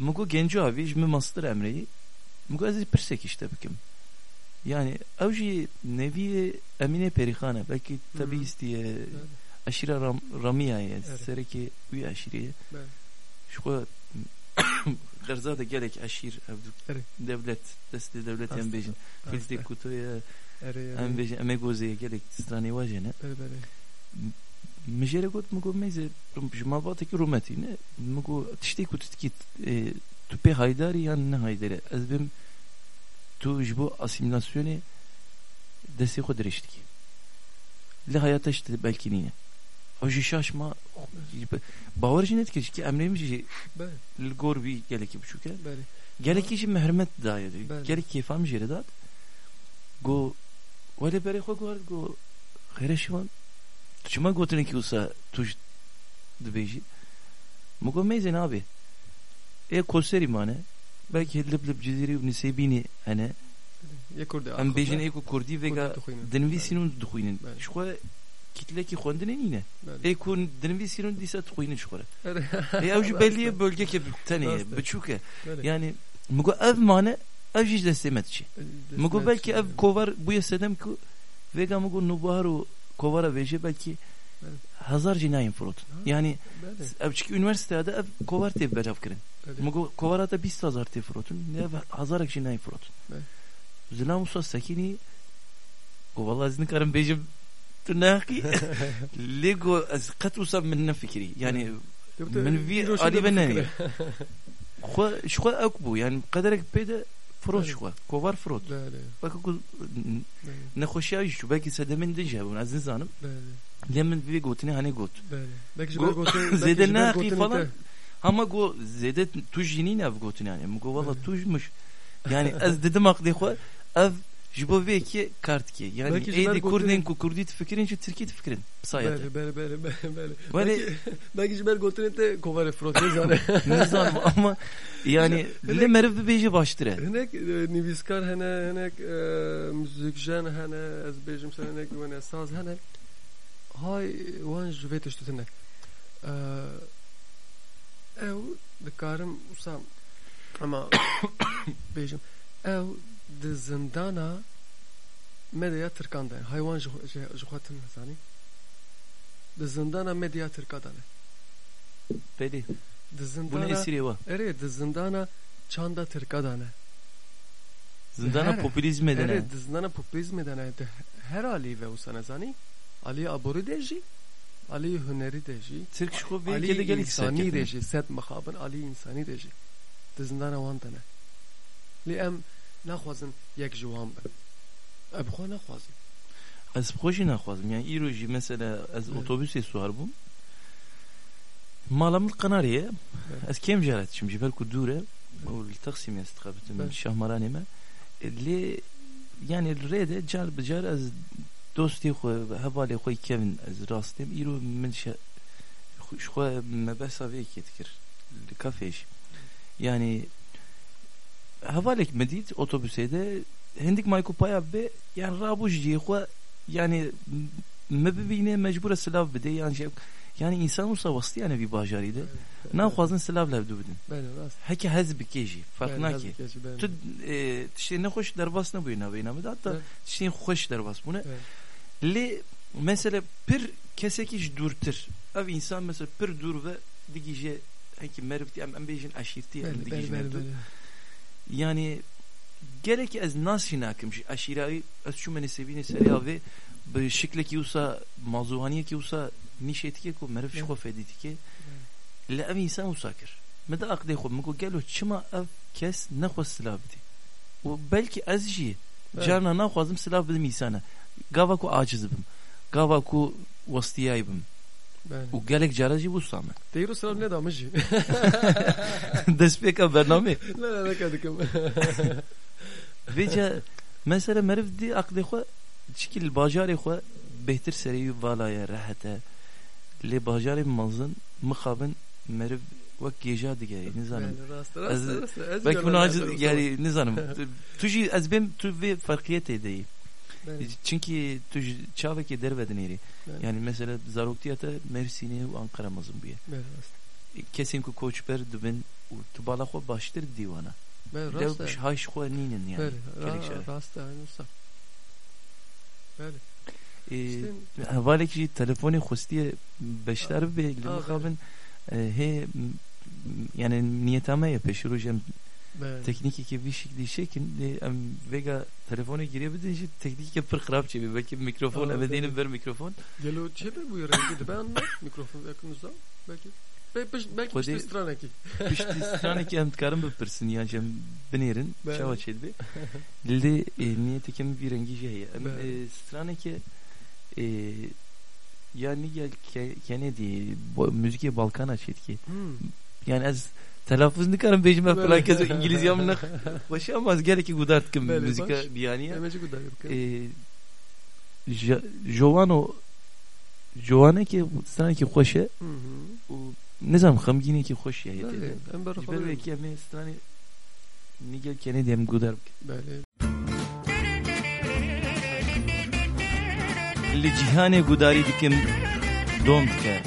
mugo genco abi jmi master emreyi. Mugo aziz pirsek işte bikim. Yani avji nevi Emine Perihane belki tabi Hı. istiye aşira ram, Ramiye'ye Evet. sereki uy aşiriye. بله Şu ko derzada gelek aşir evdu Evet. devlet desti devlet Aslında. em bejin. Filti kutuya اره em اره bejin emegozeye gelek strani vajene. بله بله Mijere got mugo meze jmavataki rumetine mugo tişte kut kit e, tupe haydari yan ne haydari ez bim tu jbo asimilasyonu desi xo diriştik. Le hayata işte belki niye. O şaşma bavar jinet ki emreymiş بله gor bir geleki bu şuke. بله Gelek işi mehmet daye. Ben- Gelek keyfam jere dat. Go wale bere xo gor go خیره شوان شما گوتنی که اوسا توش دبیجی مگو میزن abi e konseri mane belki lib lib ciziri nisebini hani يكرد am bejin eko kurdi vega دخوينه. dinvi sinun dukhinin Evet. şu kitle ki khondine nine بله e kun dinvi sinun disa dukhinin şu اره e avju belli bölge ke tane Bastı. biçuke بله yani mugo ev mane ev jiz destemetçi دست Mugo نفسي. belki ev kovar bu yesedem ki vega mugo nubaru kovara veje belki Evet. hazar cinayin frot. Yani بله ev çünkü üniversitede ev kovar te berav kirin. بله Mugo kovara da bis hazar te frotun. Ne ev hazar cinayin frotun. Evet. Zilam usta sakini o vallahi izni karım bejim تناقي ليجو قد وصل من فكري يعني من في علي بناني خو شو اكبو يعني قدرك بيدا فروت شو كوفار فروت لا لا bak okul نخوشي şu belki sedemin de cevabını azin zanım لا لا lemin bir gotini hani got لا belki Go- جبال قوتين zede ne akı falan ama go zede tuj yini Juboveki kartki. Yani eydi kurdinku kurdit fikrin şu Türkiye fikrin. Sayede. Beli beli beli beli. Beli. Belki jiber gotirin de kovare frot. Ne zanım ama yani le merif bir beji baştıra. Hinek euh, niviskar hene hinek euh, müzikjen hene ez bejim sen hinek ve saz hene. Hay wan jvet işte hinek. Ev euh, dikarim usam ama bejim. Ev د زندانا مديا تركان ده هاي وان جوخاتن زاني د زندانا مديا تركان Peki د bu ne زندانا esiri var اري د زندانا چاندا تركان zindana Her- popülizm edene اره د زندانا پوپلیزم دنه ده هر علی و وسنه زانی علی ابوری دیجی علی هنری دیجی Türk şu bir علی kede gelik انسانی serketine. دیجی ست مخابن علی انسانی دیجی د زندانا وان دنه لی ام نخوازن یک جوان بن اب خو نخوازن از خوشی نخوازم yani ایروجی mesela از Evet. otobüse suar bum مالم القنارية از كم جارت شم جبال كدورة والتقسيم استقابت من Evet. شهمراني ما اللي يعني الريدة جار بجار از دوستي خو هبالي خوي كيفن از راستم ايرو من شا شخوا مبسا فيك يتكر الكافيش yani havalek medit otobüse de hendik mayku paya be yani rabuj diye xwa yani mebibine mecbur silav bide yani şey yani insan olsa vastı yani bir bajarıydı. Ne xwazin silav lev dubidin. بله راست Heki hez bikeji. Fark بله، naki. حذف کشی، بله. Tu e, tiştê nexweş derbas nebûye navê navê de hatta Evet. tiştên xweş derbas bûne. Evet. Lê mesela pir kesekî ji dûrtir. Ev insan mesela pir dûr ve digî jê hekî merivtî em em bêjin eşîrtî em بله digî yani gerek ez nas şinakim ji eşîrayî ez çû menê sevînê seriya vê bi şiklekî wisa mazuhaniyekî wisa nîşetike ku meriv ji Evet. xwe fedîtike li ev insan wisa kir. Me de aqdê xwe min got gelo çima ev kes nexwe silav bidî. û belkî ez jî carna naxwazim silav bidim îsana. Gava ku aciz bim. Gava ku wastiyayî bim. بله û gelek cara jî wisa me. دیرو سلام ندامجی Destpêka bername. لا لا نکردکم Vêca mesela meriv dî aqlê xwe çikî li bajarê xwe bêhtir serî vala ye rehet e lê bajarê mezin mixabin meriv وەک گێژا دیگە نزانم بله، راست از راست راست از belki bunu yalan acı yapıyorum. yani nizanım tu jî ez bêm tu vê farkiyetê deyî Bele, çünkü tu ji çavekê dervedin êrî yani mesela zaroktiya te Mersinê û Ankara mezin bûye kesên ku koçber dibin û tu bala xwe baştir dîwana ji haş xwe nînin yani rast. Ee, İşte- hevalek jî telefonê xwestiye beşdar bibe li mixabin hê yani niyetame ye pêşîroj em Şekin lê em vêga telefonê giriye bidin jî teknîke pir xirab çêbî belki mikrofon Ah, em bele. dînin ber mikrofon Gelo çebe bu rengi de ben mikrofon yakınızda belki. Be- be- Belki Kodi- işte straneki. piştî stranekê em dikarin bipirsin yan ji em binêrin Bele. çawa çêdibê lê e, niyeteke min vî rengî jî heye em Bele. e, stranekê e, ya Nigel Ke- Kennedy müzikê Balkana çêdikê Hmm. yani ne az gelekî gudar dikim Bele, müzika baş. biyaniye Demeci kadar yok. e, Jo- Jovano Jovanekê stranekî xweş e Hı hı. û nizam xemgînekî xweş ye Bele, hêtê en ber ji ber xwe. wekî em ê stranê Nigel Kennedy em gudar bikin Bele. li cîhanê gudarî dikim dom dike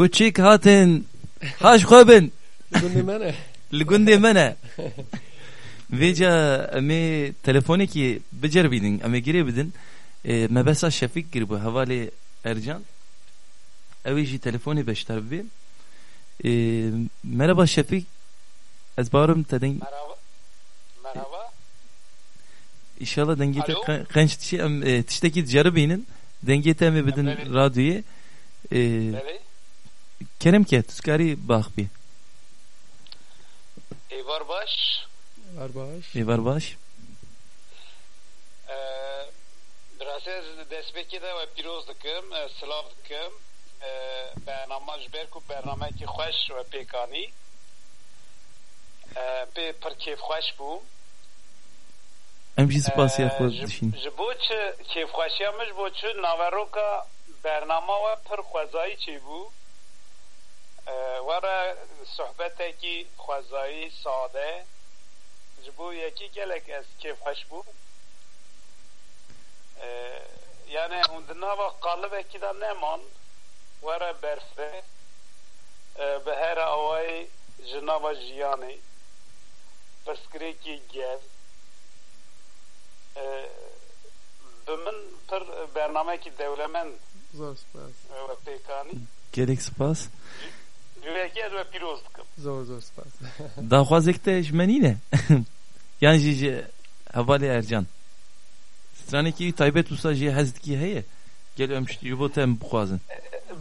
كوتشيك هاتن هاش خوبن Gundi mene. لگوندی منه ویجا امی تلفونی که بجر بیدین امی گیری بدین اه، مبسا شفیق گیر بو حوالی ارجان اوی جی تلفونی بشتر بی اه، مرحبا شفیق از بارم تدین Merhaba. Merhaba. İnşallah dengete Alo? kanç tişi am e, tişteki jarı beynin dengete mi bedin Evet. radyoyu e, Evet. کریم که تسکاری باخ بی ایوار باش ایوار باش ایوار باش براسی از دسبکی ده و پیروز دکم سلاف دکم برنامه جبر کو برنامه که خوش و پیکانی پی پرکیف خوش بو ام جی سپاسی اخوز دشین جبو چه کیف خوشی همش بو چه نوروکا برنامه و پرخوزایی چی بو وره صحبتکی خوزایی ساده جبو یکی گلک از که خوش بو یعنی اندنا و قالب کی دا نمان وره برفه به هر آوائی جناب جیانی پرسکری کی گل بمن پر برنامه کی دولمن و پیکانی گلک سپاس جویکی از و پیروز دکم زۆر زۆر سپاس داخوازێک te ji menîne yan jî ji hevalê ercan stranekî taybet wisa jê hez dikî heye gel em ji bo te em bixwazin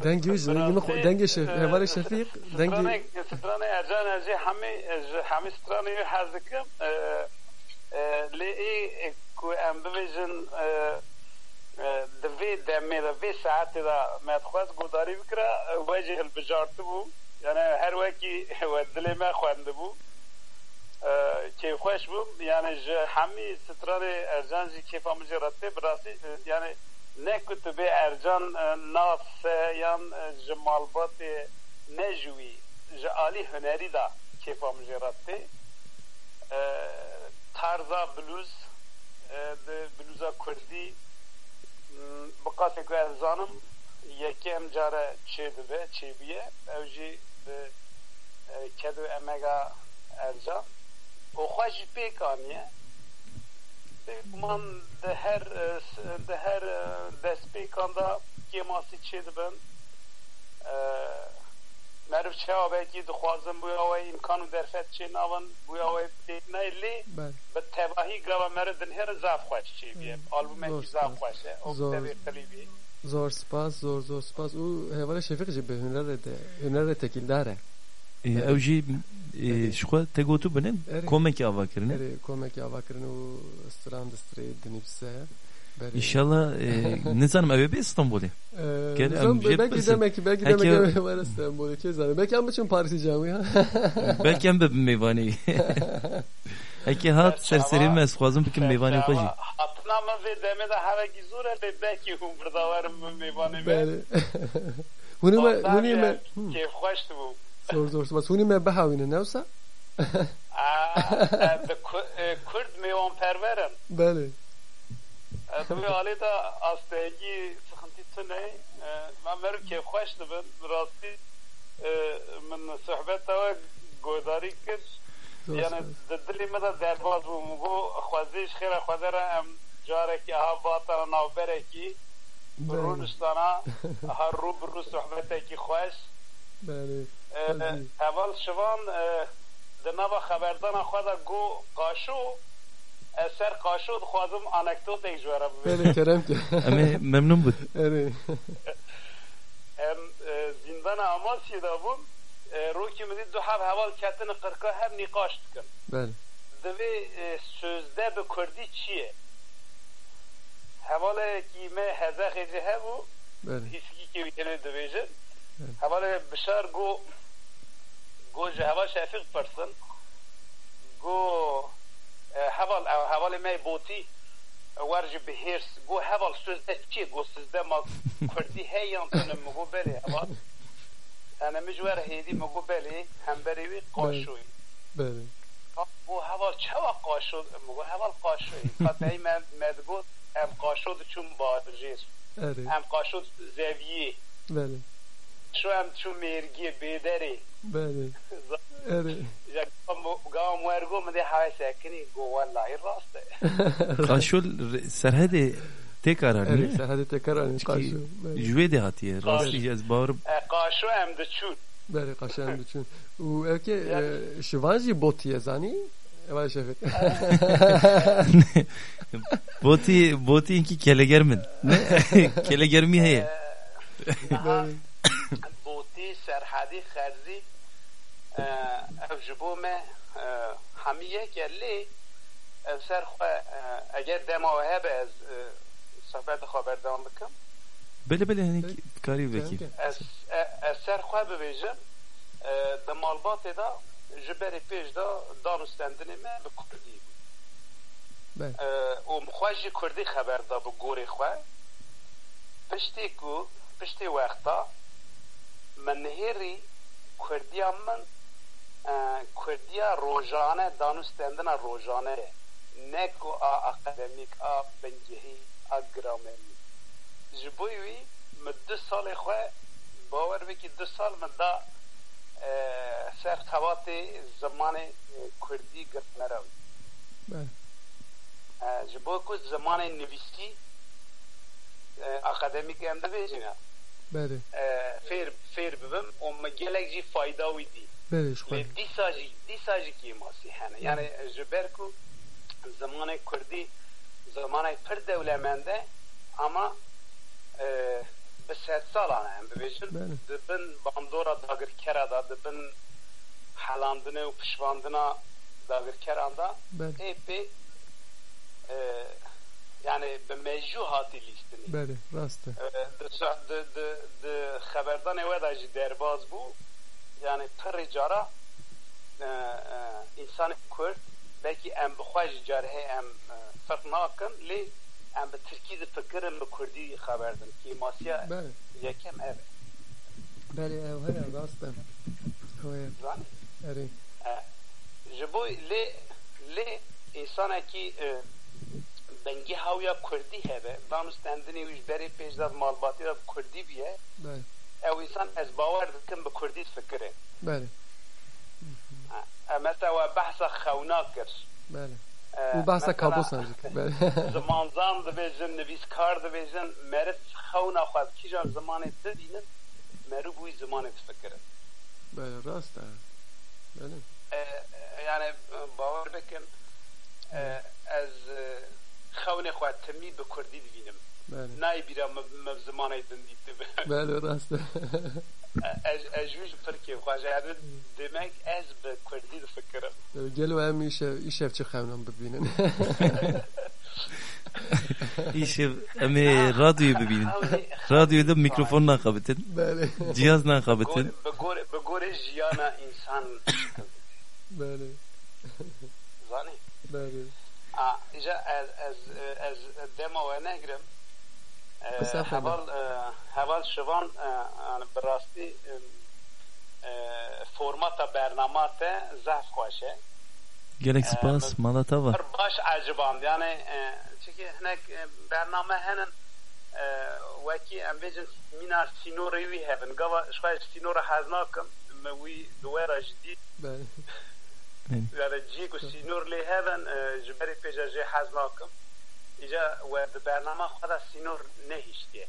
دەنگی وژ دەنگی من خۆ- دەنگی شەف- هێواری شەفیق دەنگی سترانه ارجان از همه همه سترانه حز دکم لی ای کو ام بویژن دوی دمی دوی ساعت دا مدخواز گوداری بکره وجه البجارت بو یعنی هر وکی و دلی ما خوانده بو که خوش بو یعنی ج همه سترانه ارجان جی کیف آمجی رته براسی یعنی نه کتبه ارجان ناس یان جمالبات نجوی جالی هنری دا کیف آمجی رته تارزا بلوز ده بلوزا کردی بقاسه که از زانم یکی ام جاره چه دبه چه بیه او جی bi kedu emega erca. Oxwa jî pêkaniye. Pêkuman di her di her destpêkan da kemasî çê dibin. Meriv çawa belki dixwazin buya ve imkan û derfet çê navin buya ve pêtine lê bi tevahî grava her zaf xweş çê bîye. Albûmekî zaf xweş e. Bi. زۆر سپاس زۆر زۆر سپاس و هێواری شەفیق jî bi hunerê de hunerê tekîldar e ew jî ji xwe te gotu binin Evet. komekî ava kirine erê komekî avakirin û stran distrê dinivîse berê İnşallah e, nizanim ev ê bê İstanbulê Gel, em jê belki bilsin. demek belki Peki- demek var İstanbul'da ki zaten belki ama için Paris'i camı ya belki em bibim mêvanê Hekî hat serserî me ez xwazim bikim mêvanê xwe jî hatina min vê demê de hevekî zor e lê belkî hûn birdawerim min mêvanê me bele huni me huni me kêf xweş dibû zor zor. Bas huni me behawine newsa Di Kurd mêwanperverin bele Dwi alê de asteyegî sıxintî tune me mer kêf xweş dibin rastî min sohbeta we godarî kir yani di dilê me de derbas bû min got xwezî ji xêra xwe re em carekî aha vatana navberekî bi rûnistana aha rû bi rû sohbetekî xweş bele heval şivan di nava xeberdana xwe de got qaşo ez ser qaşo dixwazim anekdotek ji were bibêjim bele kerem ki em ê memnun bûn eri em zindana Amasya'da bûn rokî min dît du hev heval ketine qirka hev nîqaş dikin bele divê sözde bi Kurdî çi ye hevalekî me hezexê jî hebû bele hîskî wî tenê dibêjin hevalê bişar got got ji heva şefîq pirsin got heval ew hevalê me botî wer ji bihêrs got heval sözde çi got sizde ma Kurdî heyan tunim mi got belê heval yani mi ji wer hêdî mi got belê hemberê wî qaşoyî bele bu heval çawa qaşo mi got heval qaşoyî qeteyî me me digot çû mêrgiyê bêderê bele eri Gam wergo min de hay sekinî go wallahi rast e. Hadi hani karşı ji wê dê hatiye rastî jî ez bawerim Qaşo em diçûn. bele qaşan bütün u evke şivanji botiye zani? Heval şefik. Botî botî inkî keleger min ne? Keleger mî heye Botî serhedî xerzî ev ji bo me hemiyeke lê ev ser dema we hebe ez sohbet xwe berdewam bikim bele bele hinek karî vekî ez ez ser xwe bibêjim di malbatê da ji berê pêş da danûstendinê me bi Kurdî Bel. û xwe jî Kurdî xeber da bi gorê xwe piştê ku piştê wexta min nihêrî کردیا من اه، کردیا روزانه دانستندنا روزانه نکو آ اکادمیک آ بنجهی اگرامین ji bo wî min du salê xwe bawer vê ku du sal min da ser tevatê zimanê kurdî girtine re wî ji bo ku zimanê nivîsî akademîk em dibêjîne fêr fêr bibim û min gelek jî fayda wî dî dîsa jî dîsa jî kîmasî hene yani ji ber ku zimanê kurdî zamanê pir dewlemend e ama e, bi sed salan em bibêjin Bele. dibin bandora dagirkera da dibin helandinê û pişvandina dagirkeran da بله epey e, yani bi mecû hatî lîstinî بله راسته di di di di xeberdanê we de jî derbas bû yani pirê cara e, e, belki em bi xwe ji em e, firq nakin lê em bi tirkî difikirin bi kurdî xeber din. Kêmasiya yekem ev. E Belê ew heye rast e Erê ji bo lê lê însanekî dengê hawiya kurdî hebe damstendinê wî ji derê pêşdar malbatî da bi kurdî bîye ew însan ez bawer dikim bi kurdî difikirin e. مثلا بحث خونا کر بله. اه، و بحث کابوس بله. زمانزان دبیجن نویس کار دبیجن مرد خونا خواهد کیجان زمان دبینن مرو بوی زمان تفکرن بله راسته بله. yani باور بکن از خونه خواهد تمی به کردی دبینم بله نای بیرا مب زمان دندی تبه بله راسته از اجوج پرکی خواهد demek ez به کردی دفکرم گلو هم ایشه ایشه چه خونم ببینن İşte eme radyoyu bibinin. Radyoda mikrofon nakabetin. بله Cihaz nakabetin. به گور جیانا انسان بله زانی بله آه، اینجا از از از دما و نگرم اه، بس أفهم. حوال اه، حوال شوان اه، براستی اه، اه، فرمات برنامه ته زهف خوشه Gerek spas malata var. پر باش عجبان yani اه، çünkü هناك اه، برنامه هنن اه، وکی ام بیجن مینا سینوری وی هفن گوا شخواه سینور حزناکم موی دوارا جدید بله yani جيك والسينور اللي هذا جبري بيجا جي حزناكم إجا وبرنامج خدا سينور نهيشتيه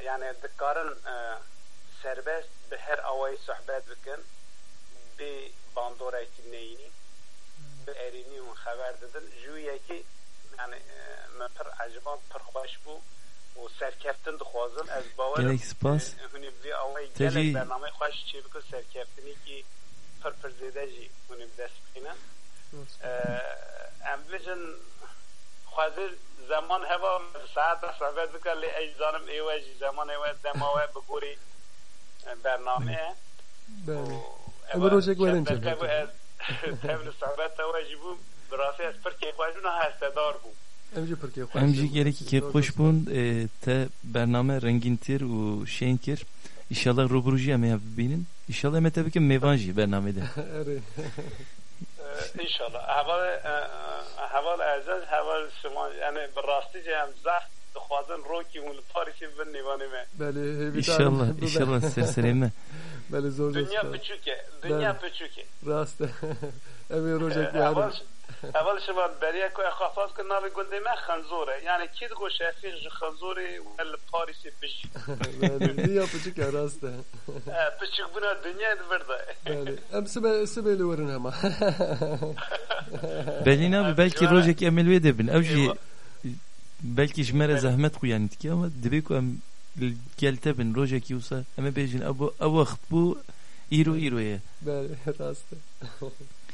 يعني دكارن سربست به هر اوای صحبت بکن به باندوره کی نینی به ارینی اون خبر دادن جویه کی yani من پر عجبان پر خوش بو و سرکفتن دخوازم از باور Gerek spas. هونی وی اوای تجی- گلک برنامه خوش چی بکن سرکفتنی کی پر پر زیده جی هونی بدست بینن ام بجن خوازر زمان هوا ساعت صحبت بکن لی ای زانم ایوه جی زمان ایوه دماوه بگوری برنامه بله اما روزک ورن چه تبل صحبت هوا جی بو براسه از پر که خواهجون هستدار بو امجی پر که Emci gerek ki hoş bun e, te bername rengintir u şeyinkir. İnşallah ruburuji eme binin. İnşallah eme tabii ki mevanji bernamede. انشالله احوال احوال اعزاز احوال شما یعنی راستی هم زخم خواهدن رو که اون پاری که بن من بله انشالله انشالله سرسره من بله زور دنیا پچوکه دنیا بله. پچوکه. راسته امیر روژه که اول شما بریا که خفاف که ناوی گنده ما خنزوره یعنی کی دگو شافی ج خنزوری ول پاریسی بش بله دیا پچیک راسته küçük buna dünya verdi بله ام سبه سبه لورن هما Belin abi belki rojek emelve de bin. Evji belki jmere zahmet kuyanit ki ama dibe ku em gelte bin rojek yusa eme bejin abu avakt bu iro iroye. بله راسته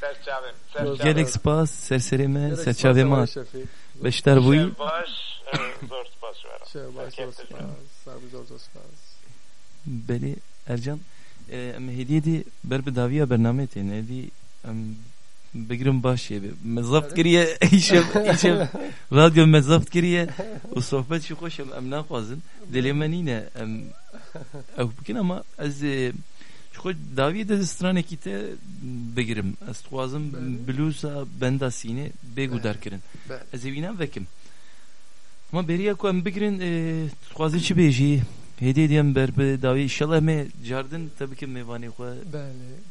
serçavim Gerek spas sersereme Gerek serçavema سپاس آقای شفیق. beşter buy. baş zor spas verem شه باش زور سپاس سبز زور زور سپاس Beli Ercan e, em hediye di ber bi daviya bername te ne di em بگرم باشه مزافت کریه ایشم ایشم رادیو مزافت کریه و صحبت شو خوشم ام نخوازن دلی من اینه ام او بکن اما از Shko davi edhe strane kite begrim. As tuazim blusa benda sine begu darkirin. Ez evina vekim. Ama beriya ku em begrin tuazin çi beji. Hediye diyen berbe davi inşallah me jardin tabii ki mevani ku.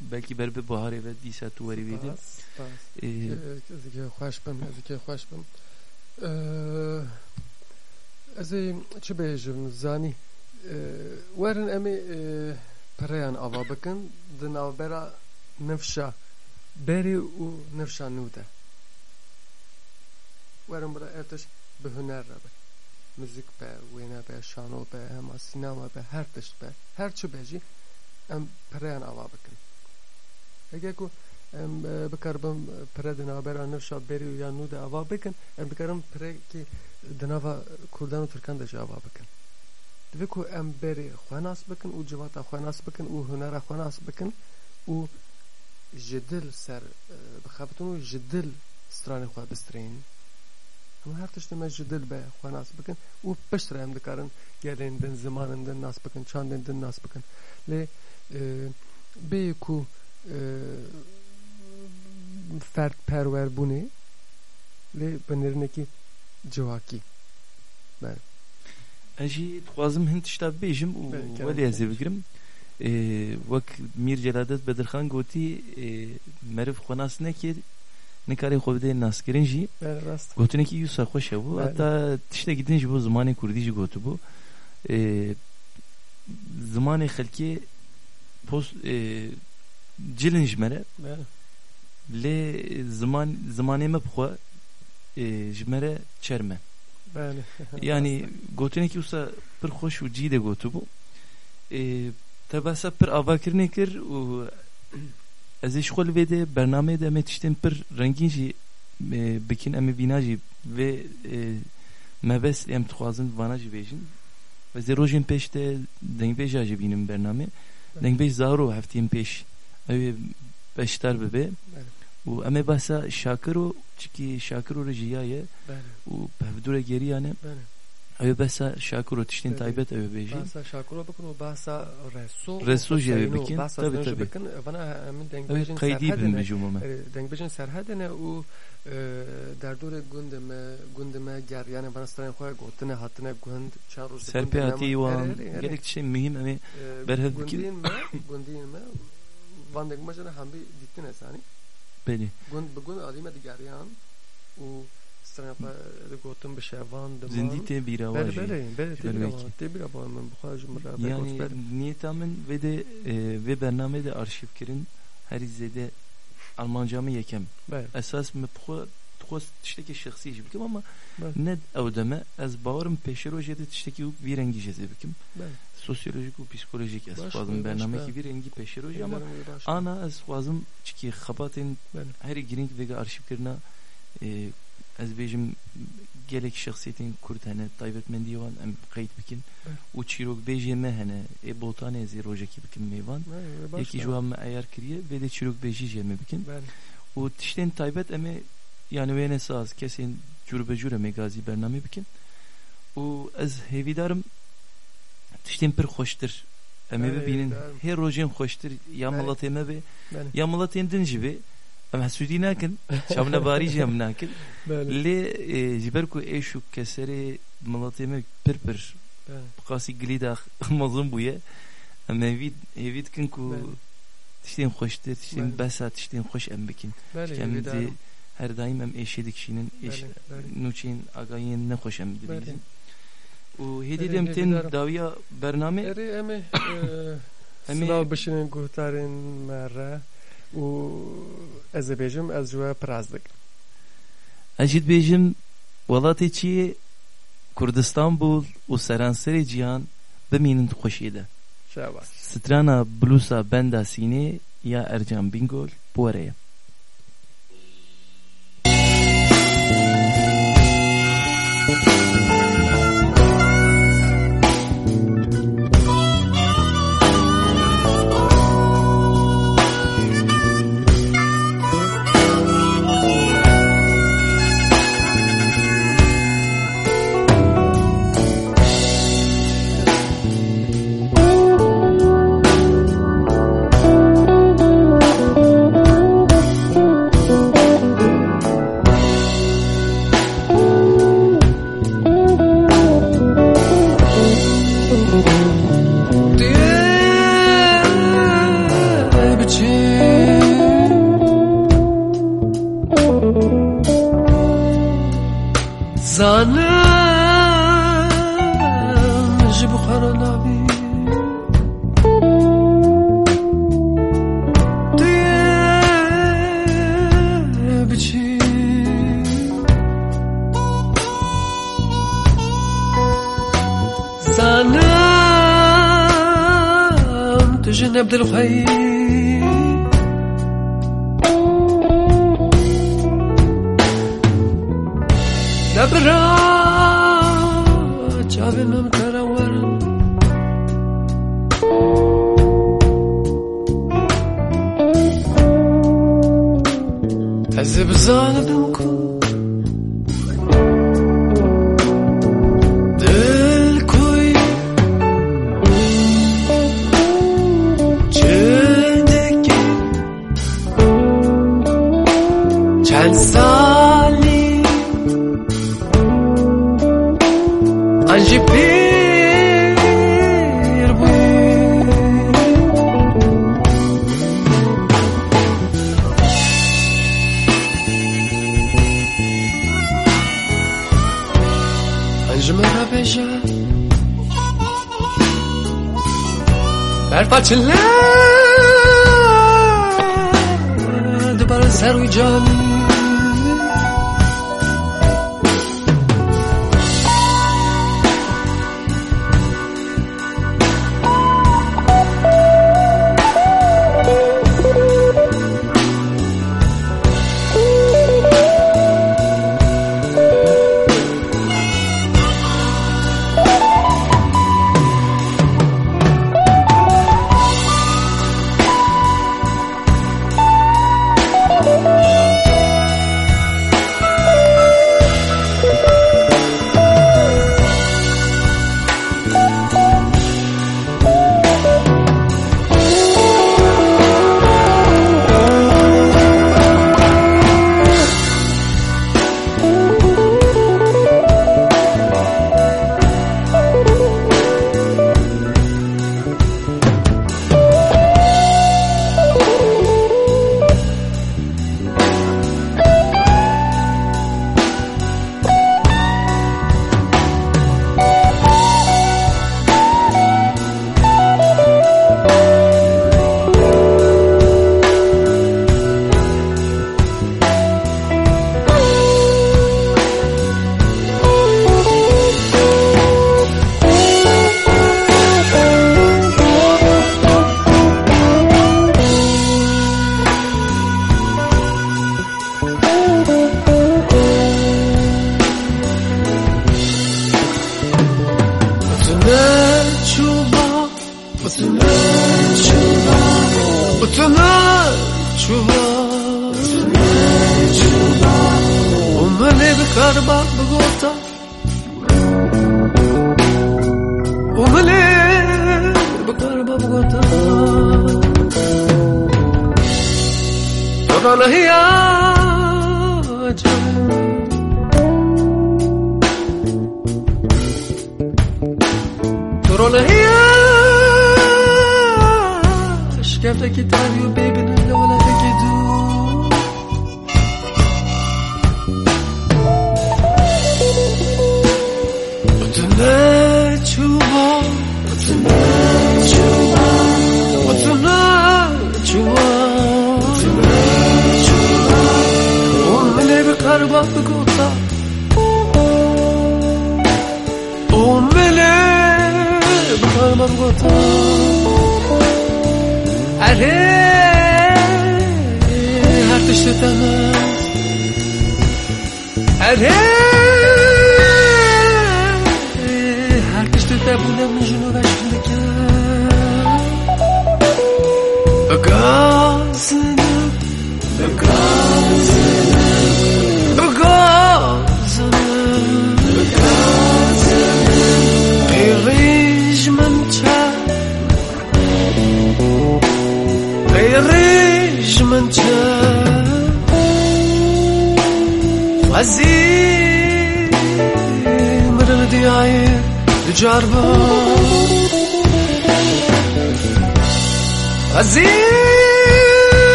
Belki berbe bahar ve disa tuveri vedin. Ezike hoş bim, ezike hoş bim. Ez çi bejim zani. Warren emi ava bikin di navbera nifşa berê û nifşa nû de. Werin bira ertiş bi huner re be. Müzik be, wêne be, şano be, hema sinema be, her tişt be. Her çi be jî em pereyan ava bikin. Hege ku em e, bikarbim pere di navbera nifşa berî ya nû de ava bikin em dikarim pirekî di nava Kurdan û Türkan de jî ava bikin. Divê ku em berê xwe nas bikin û civata xwe nas bikin û hunera xwe nas bikin û ji dil ser e, bixebitin û ji dil stranê xwe bistrîn. Em her tiştê me ji dil be xwe nas bikin û piştre em dikarin gelên din zimanên din nas bikin çandên din nas e, e, welê ez ê bigirim Ee, wek Mîr Celadet Bedirxan gotî ee, meriv xwe nas nekir nikarê xwe bidê naskirin jî. Ben rast. gotinekî yusa xweş hebû Bele. heta tiştek gidin ji bo zimanê Kurdî jî gotibû Ee, zimanê xelkê post ee, cilin ji me re Ben. lê ziman zimanê me bixwe ee, ji me re çerme Ben. yani gotinekî wisa pir xweş û cî de gotibû Ee, te behsa pir avakirinê kir û ez ê ji xwe li vê de bernameyê de em ê tiştên pir rengîn jî e, bikin em ê bîna jî vê e, mebes em dixwazin vana jî bêjin ez ê rojên pêş de dengbêja jî bînim bername dengbêj zaro hefteyên em ê behsa şakiro çikî şakiro re jiya ye Ben. û pevdûre geriyan e Ben. ew ê behsa şakiro tiştên Evet. taybet ew ê bêjî Bahsa şakura bakın o jî ew ê Hüseyin'u, bikin. Hüseyin'u tabii. bikin. Bana emin ew ê dengbejin qeydî bin bijûm me dengbejin serhedine û e, derdore gundeme gundeme ger yani bana stranê xwe gotine hatine gund çar roj serpê hatî wan gelek tiştên mühim em ê berhev bikin. gundîn me gundîn me van belê gund bi gund alîme digeriyan û stranê xwe digotin bi şevan diman zindî tê bîrawa Bele bele bele te ber bira wekî. te bira ba min bixwe ji min re yani niyeta min vê de e, vê bername de arşivkirin herî zêde Almanca me yekem esas me bixwe ne ew deme ez bawerim pêşê rojê de tiştekî wî vî rengî jê zê bikim Bele. sosyolojik û psikolojik ez Baş, dixwazim baş, bernamekî baş. vî rengî pêşê rojê ama Ellerim iyi baş. ana ez bêjim gelek şexsiyetên Kurd hene taybetmendî wan em qeyd bikin û çîrokbêjê me hene ê botanê ez ê rojekî bikim mêvan yekî ji wan me eyar kiriye vê de çîrokbêjî jê me bikin û tiştên taybet em ê yani wêne saz kesên cûrbecûr em ê gazî bername bikin û ez hêvîdarim tiştên pir xweştir em ê Bele, bibînin hêvîdarim. hê rojên xweştir ya Bele. miletê me bê Bele. ya miletên din jî bê em hesûdî nakin çavnebarî jî em nakin Bele. lê e, ji ber ku êş û keserê miletê me pir pir Bele. qasî gilî da her daim em êşê dikişînin êş Bele, bele. nûçên agayên nexweş em Bele. dibîzin û hêdî Bele, lêm tên hêvîdarim. dawiya bername Erê em ê Em ê- sınav bişinin guhtarên me re û ez ê bêjim ez ji we piraz dikim. ez jî dibêjim welatê çi ye Kurdistan bû û seranserê cihan bimînin xweşiyê de strana blusa benda sînê ya Ercan Bingöl bu. Thank Acı bir bu. Acı me rabeja Per facile După răsări, John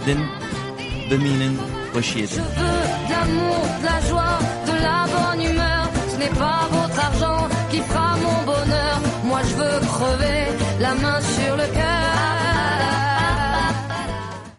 bername